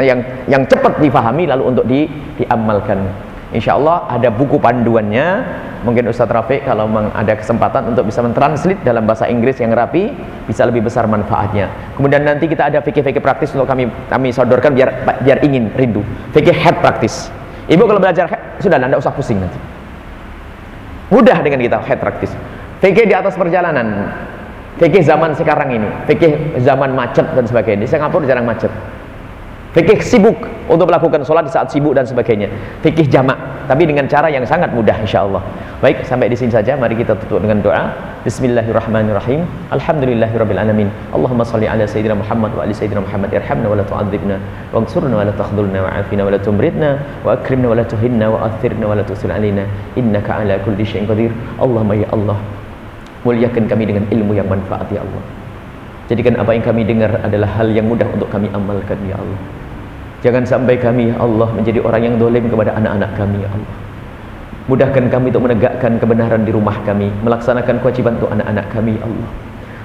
yang yang cepat difahami lalu untuk di, diamalkan. Insya Allah ada buku panduannya. Mungkin Ustadz Rafiq kalau ada kesempatan untuk bisa mentranslate dalam bahasa Inggris yang rapi bisa lebih besar manfaatnya. Kemudian nanti kita ada fikih-fikih praktis untuk kami kami sodorkan biar biar ingin rindu. Fikih head praktis. Ibu kalau belajar head sudah anda usah pusing nanti. Mudah dengan kita head praktis. Fikih di atas perjalanan. Fikih zaman sekarang ini. Fikih zaman macet dan sebagainya. Di Singapura jarang macet fikih sibuk untuk melakukan sholat di saat sibuk dan sebagainya. Fikih jamak tapi dengan cara yang sangat mudah insya Allah baik sampai di sini saja. Mari kita tutup dengan doa. Bismillahirrahmanirrahim. Alhamdulillahirrabbilalamin Allahumma salli ala Sayyidina Muhammad wa ali Sayyidina Muhammad. Irhamna wa la tu'adzibna. Wa ansurna wa la takhdulna wa afina wa la tumridna. Wa akrimna wa la tuhinna wa athirna wa la tusil alina innaka ala kulli syai'in qadir. Allahumma ya Allah muliakan kami dengan ilmu yang manfaat ya Allah jadikan apa yang kami dengar adalah hal yang mudah untuk kami amalkan ya Allah Jangan sampai kami ya Allah menjadi orang yang dolim kepada anak-anak kami ya Allah. Mudahkan kami untuk menegakkan kebenaran di rumah kami, melaksanakan kewajiban untuk anak-anak kami ya Allah.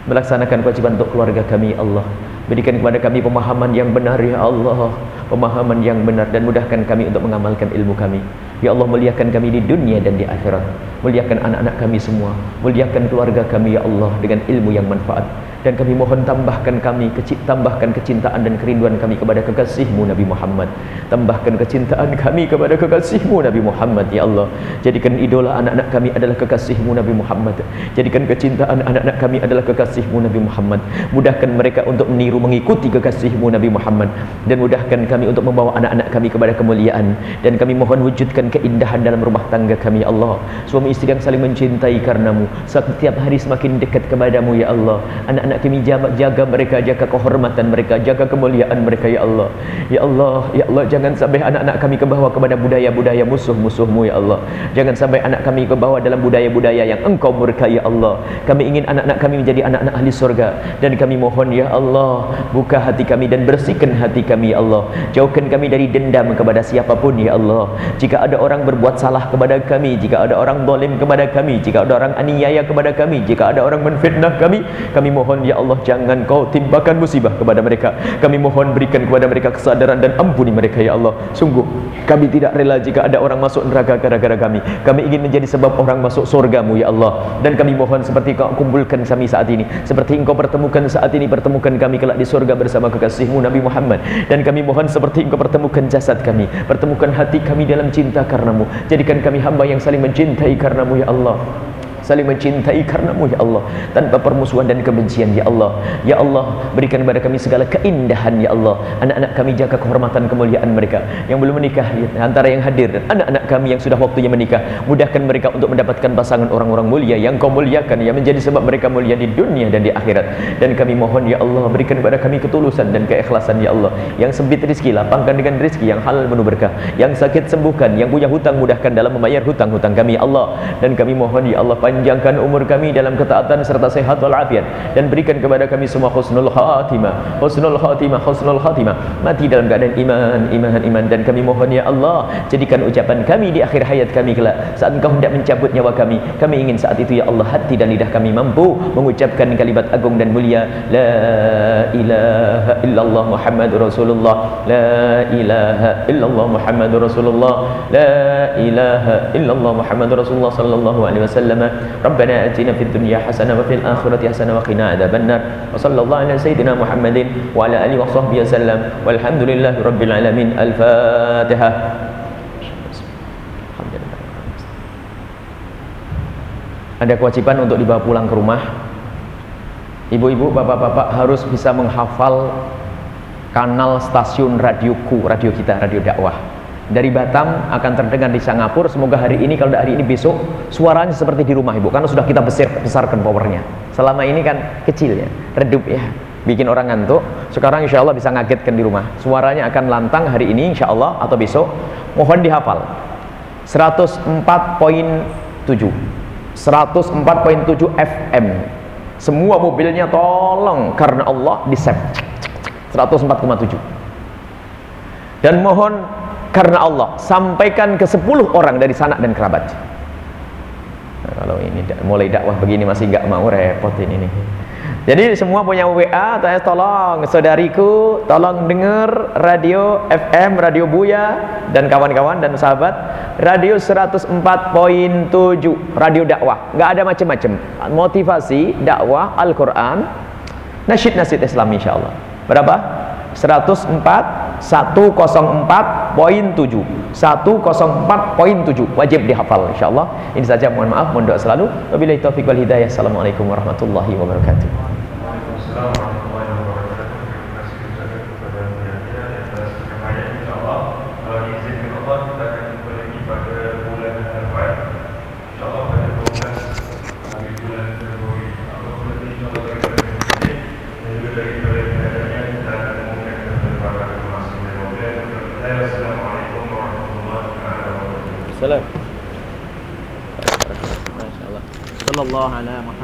Melaksanakan kewajiban untuk keluarga kami ya Allah. Berikan kepada kami pemahaman yang benar ya Allah, pemahaman yang benar dan mudahkan kami untuk mengamalkan ilmu kami. Ya Allah muliakan kami di dunia dan di akhirat Muliakan anak-anak kami semua Muliakan keluarga kami ya Allah Dengan ilmu yang manfaat dan kami mohon tambahkan kami tambahkan kecintaan dan kerinduan kami kepada kekasihmu Nabi Muhammad. Tambahkan kecintaan kami kepada kekasihmu Nabi Muhammad ya Allah. Jadikan idola anak-anak kami adalah kekasihmu Nabi Muhammad. Jadikan kecintaan anak-anak kami adalah kekasihmu Nabi Muhammad. Mudahkan mereka untuk meniru mengikuti kekasihmu Nabi Muhammad. Dan mudahkan kami untuk membawa anak-anak kami kepada kemuliaan. Dan kami mohon wujudkan keindahan dalam rumah tangga kami ya Allah. Suami istri yang saling mencintai karenamu setiap hari semakin dekat kepadamu ya Allah. Anak-anak anak kami jaga, jaga mereka jaga kehormatan mereka jaga kemuliaan mereka ya Allah. Ya Allah ya Allah jangan sampai anak-anak kami kebawa kepada budaya-budaya musuh-musuhmu ya Allah. Jangan sampai anak kami kebawa dalam budaya-budaya yang engkau murka ya Allah. Kami ingin anak-anak kami menjadi anak-anak ahli surga. Dan kami mohon ya Allah buka hati kami dan bersihkan hati kami ya Allah. Jauhkan kami dari dendam kepada siapa pun ya Allah. Jika ada orang berbuat salah kepada kami jika ada orang zalim kepada kami jika ada orang aniaya kepada kami jika ada orang menfitnah kami kami mohon Ya Allah jangan kau timpakan musibah kepada mereka. Kami mohon berikan kepada mereka kesadaran dan ampuni mereka Ya Allah. Sungguh kami tidak rela jika ada orang masuk neraka gara-gara kami. Kami ingin menjadi sebab orang masuk surgamu Ya Allah. Dan kami mohon seperti kau kumpulkan kami saat ini. Seperti engkau pertemukan saat ini Pertemukan kami kelak di surga bersama kekasihmu Nabi Muhammad. Dan kami mohon seperti engkau pertemukan jasad kami Pertemukan hati kami dalam cinta karenamu. Jadikan kami hamba yang saling mencintai karenamu Ya Allah saling mencintai karenamu ya Allah. Tanpa permusuhan dan kebencian ya Allah. Ya Allah berikan kepada kami segala keindahan ya Allah. Anak-anak kami jaga kehormatan kemuliaan mereka. Yang belum menikah ya, antara yang hadir. Dan anak-anak kami yang sudah waktunya menikah mudahkan mereka untuk mendapatkan pasangan orang-orang mulia yang kau muliakan yang menjadi sebab mereka mulia di dunia dan di akhirat. Dan kami mohon ya Allah berikan kepada kami ketulusan dan keikhlasan ya Allah. Yang sempit rezeki lapangkan dengan rezeki yang halal penuh berkah. Yang sakit sembuhkan yang punya hutang mudahkan dalam membayar hutang-hutang kami ya Allah. Dan kami mohon ya Allah panjangkan umur kami dalam ketaatan serta sehat walafiat. Dan berikan kepada kami semua husnul khatimah. Husnul khatimah husnul khatimah. Mati dalam keadaan iman iman iman. Dan kami mohon ya Allah jadikan ucapan kami di akhir hayat kami kelak. Saat engkau hendak mencabut nyawa kami kami ingin saat itu ya Allah hati dan lidah kami mampu mengucapkan kalimat agung dan mulia. La ilaha illallah muhammadur rasulullah. La ilaha illallah muhammadur rasulullah. La ilaha illallah muhammadur rasulullah sallallahu alaihi wasallam ربنا اتنا في الدنيا حسنه وفي الاخره حسنه وقنا عذاب النار وصلى الله على سيدنا محمد وعلى اله وصحبه وسلم والحمد لله رب العالمين الفاتحه Ada kewajiban untuk dibawa pulang ke rumah. Ibu-ibu, bapak-bapak harus bisa menghafal kanal stasiun radioku, radio kita, radio dakwah dari Batam akan terdengar di Singapura. Semoga hari ini kalau hari ini besok suaranya seperti di rumah ibu. Karena sudah kita besar besarkan powernya. Selama ini kan kecil ya redup ya bikin orang ngantuk. Sekarang insya Allah bisa ngagetkan di rumah. Suaranya akan lantang hari ini insya Allah atau besok. Mohon dihafal. 104.7 104.7 FM semua mobilnya tolong karena Allah di save 104,7 dan mohon karena Allah. Sampaikan ke 10 orang dari sanak dan kerabat. Nah, kalau ini mulai dakwah begini masih nggak mau repotin ini jadi semua punya WA tanya tolong saudariku tolong dengar radio FM radio Buya dan kawan-kawan dan sahabat radio 104.7 radio dakwah. Nggak ada macam-macam motivasi dakwah Al-Quran nasyid-nasyid Islam insyaallah berapa? 104 104.7 104.7 wajib dihafal insyaallah. Ini saja mohon maaf mohon doa selalu. Wabillahi taufik wal hidayah. Assalamualaikum warahmatullahi wabarakatuh الله على محمد.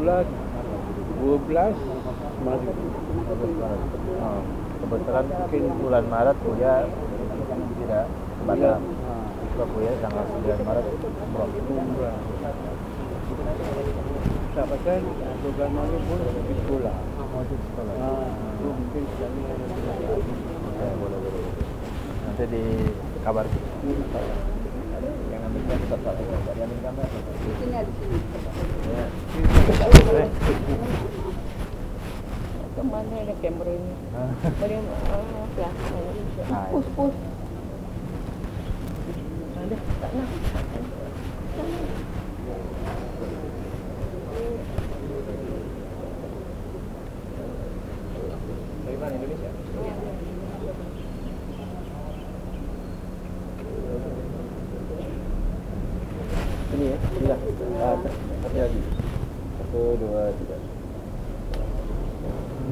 12 Maret Oh, kebetulan mungkin bulan Maret Buya tidak Batam. Ke Buya tanggal 9 Maret umroh. Tak pasal program mana pun di sekolah Mau di sekolah. Ah, itu mungkin Ya, boleh boleh. Nanti di kabar ambil kan tetap tak ada yang ambil gambar. Ya. Ke mana ada kamera ini? Ah. Boleh uh, ya. Ah, Pus pus. Ada tak nak. Dari mana Indonesia? Ini ya, inilah. Ah, satu lagi. Satu, dua, tiga.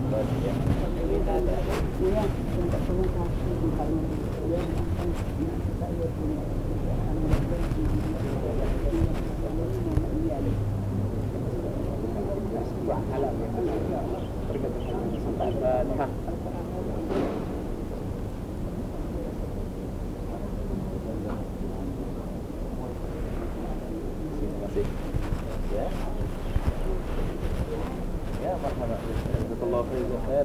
Dua, tiga. Fatihah. Terima kasih. Ya. Ya, marhaba. Jazakallahu khairan. Ya,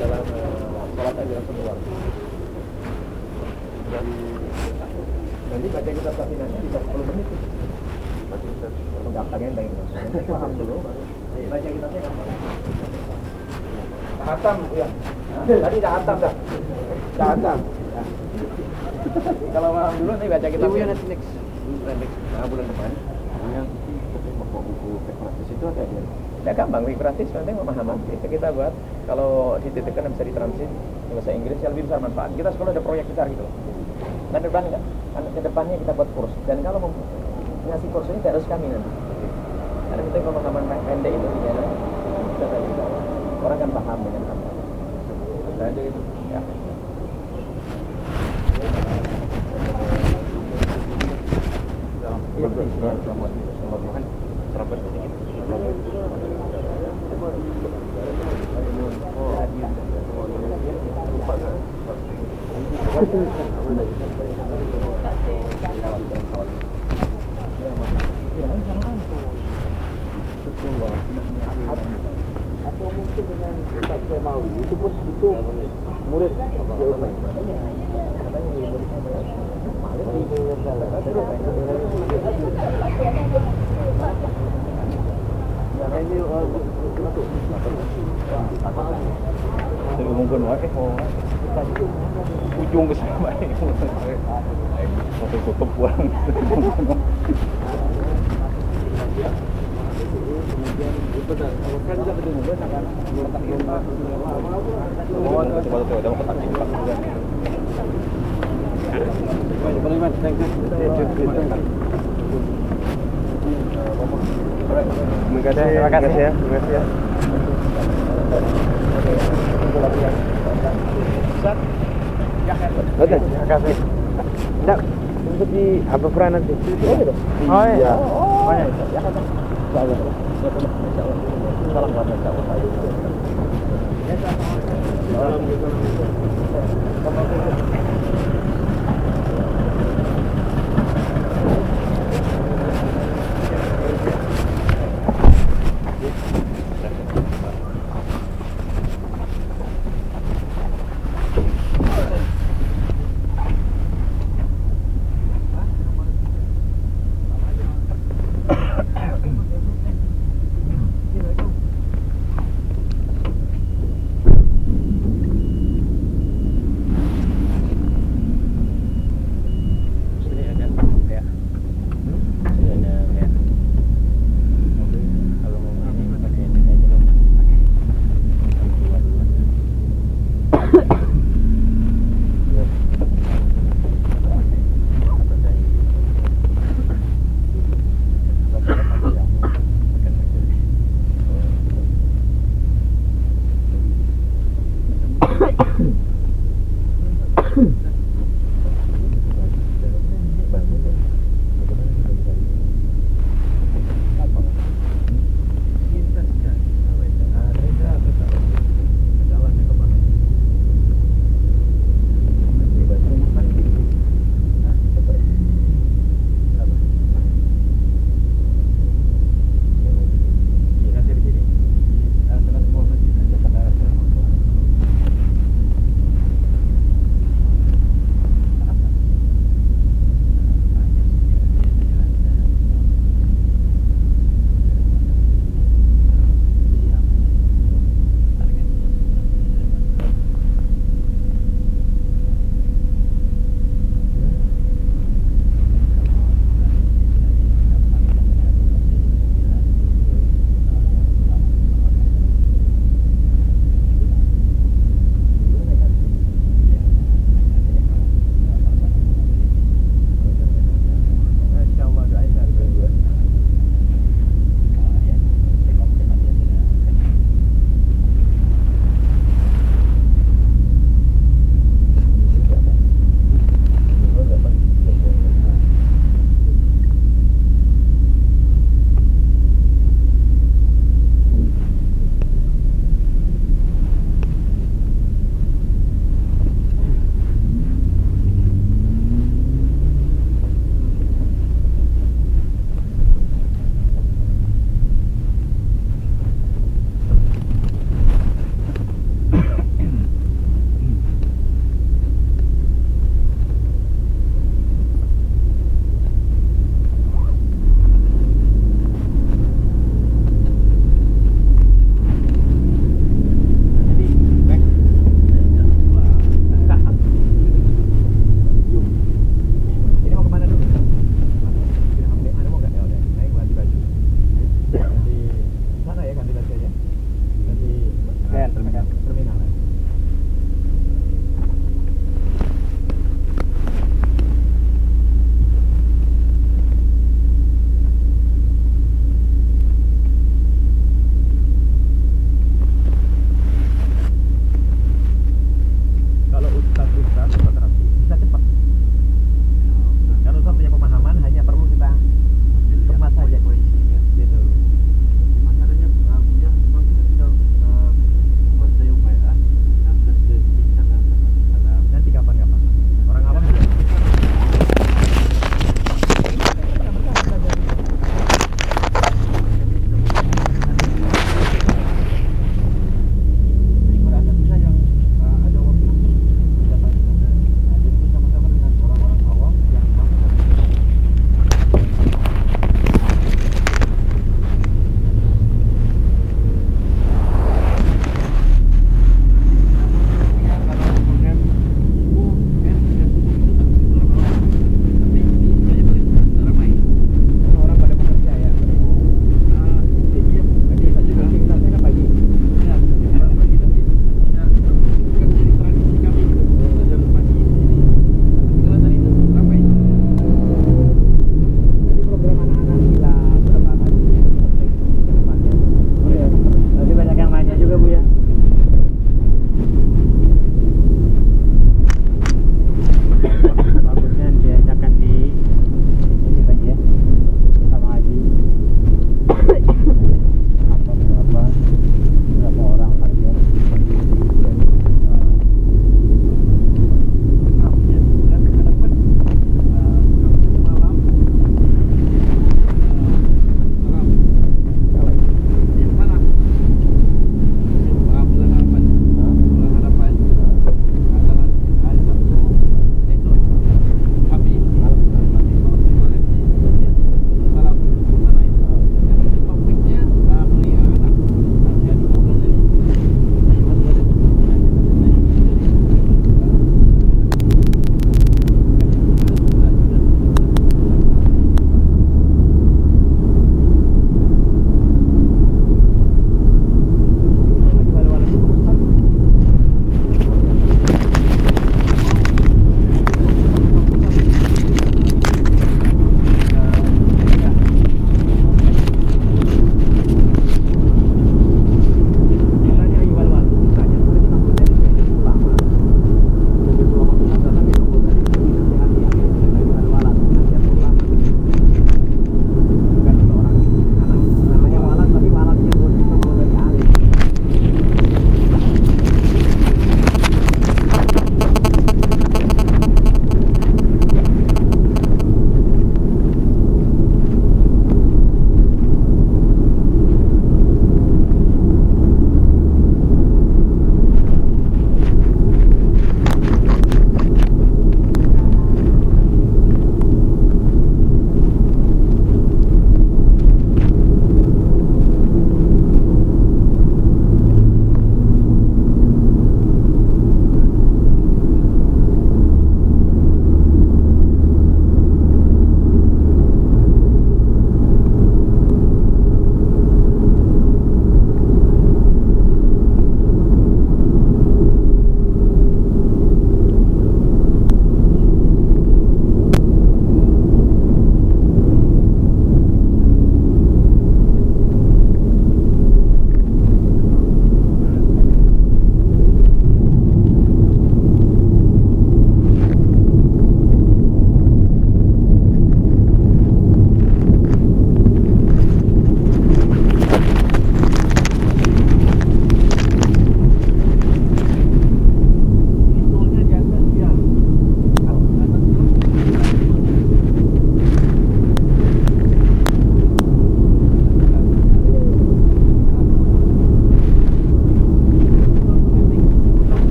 dalam sholat aja langsung keluar. Dari nanti baca kita pelatihannya bisa 10 menit. Baca kita pendaftarnya baik. Nanti paham dulu. baru Baca kitabnya gampang. Hatam ya. Tadi dah. Ya. Kalau paham dulu nanti baca kitabnya nanti next. Next. Nah, bulan depan. Yang buku praktis itu ada dia. Ya gampang, wik praktis nanti pemahaman. Itu kita buat kalau dititipkan bisa ditranslate ke bahasa Inggris yang lebih besar manfaat. Kita sekolah ada proyek besar gitu. Dan depan enggak, ke depannya kita buat kurs. Dan kalau mau ngasih kurs ini harus kami nanti. Karena kita pemahaman pendek itu ya, kita tadi orang kan paham dengan apa. Nah, aja gitu. Ya. Iya, Saya umumkan wae oh. Ujung ke sana baik. Satu tutup pulang. Terima kasih, terima kasih ya, terima kasih ya. Betul, terima kasih. Untuk di apa peran nanti? Oh iya. Oh iya. Salam buat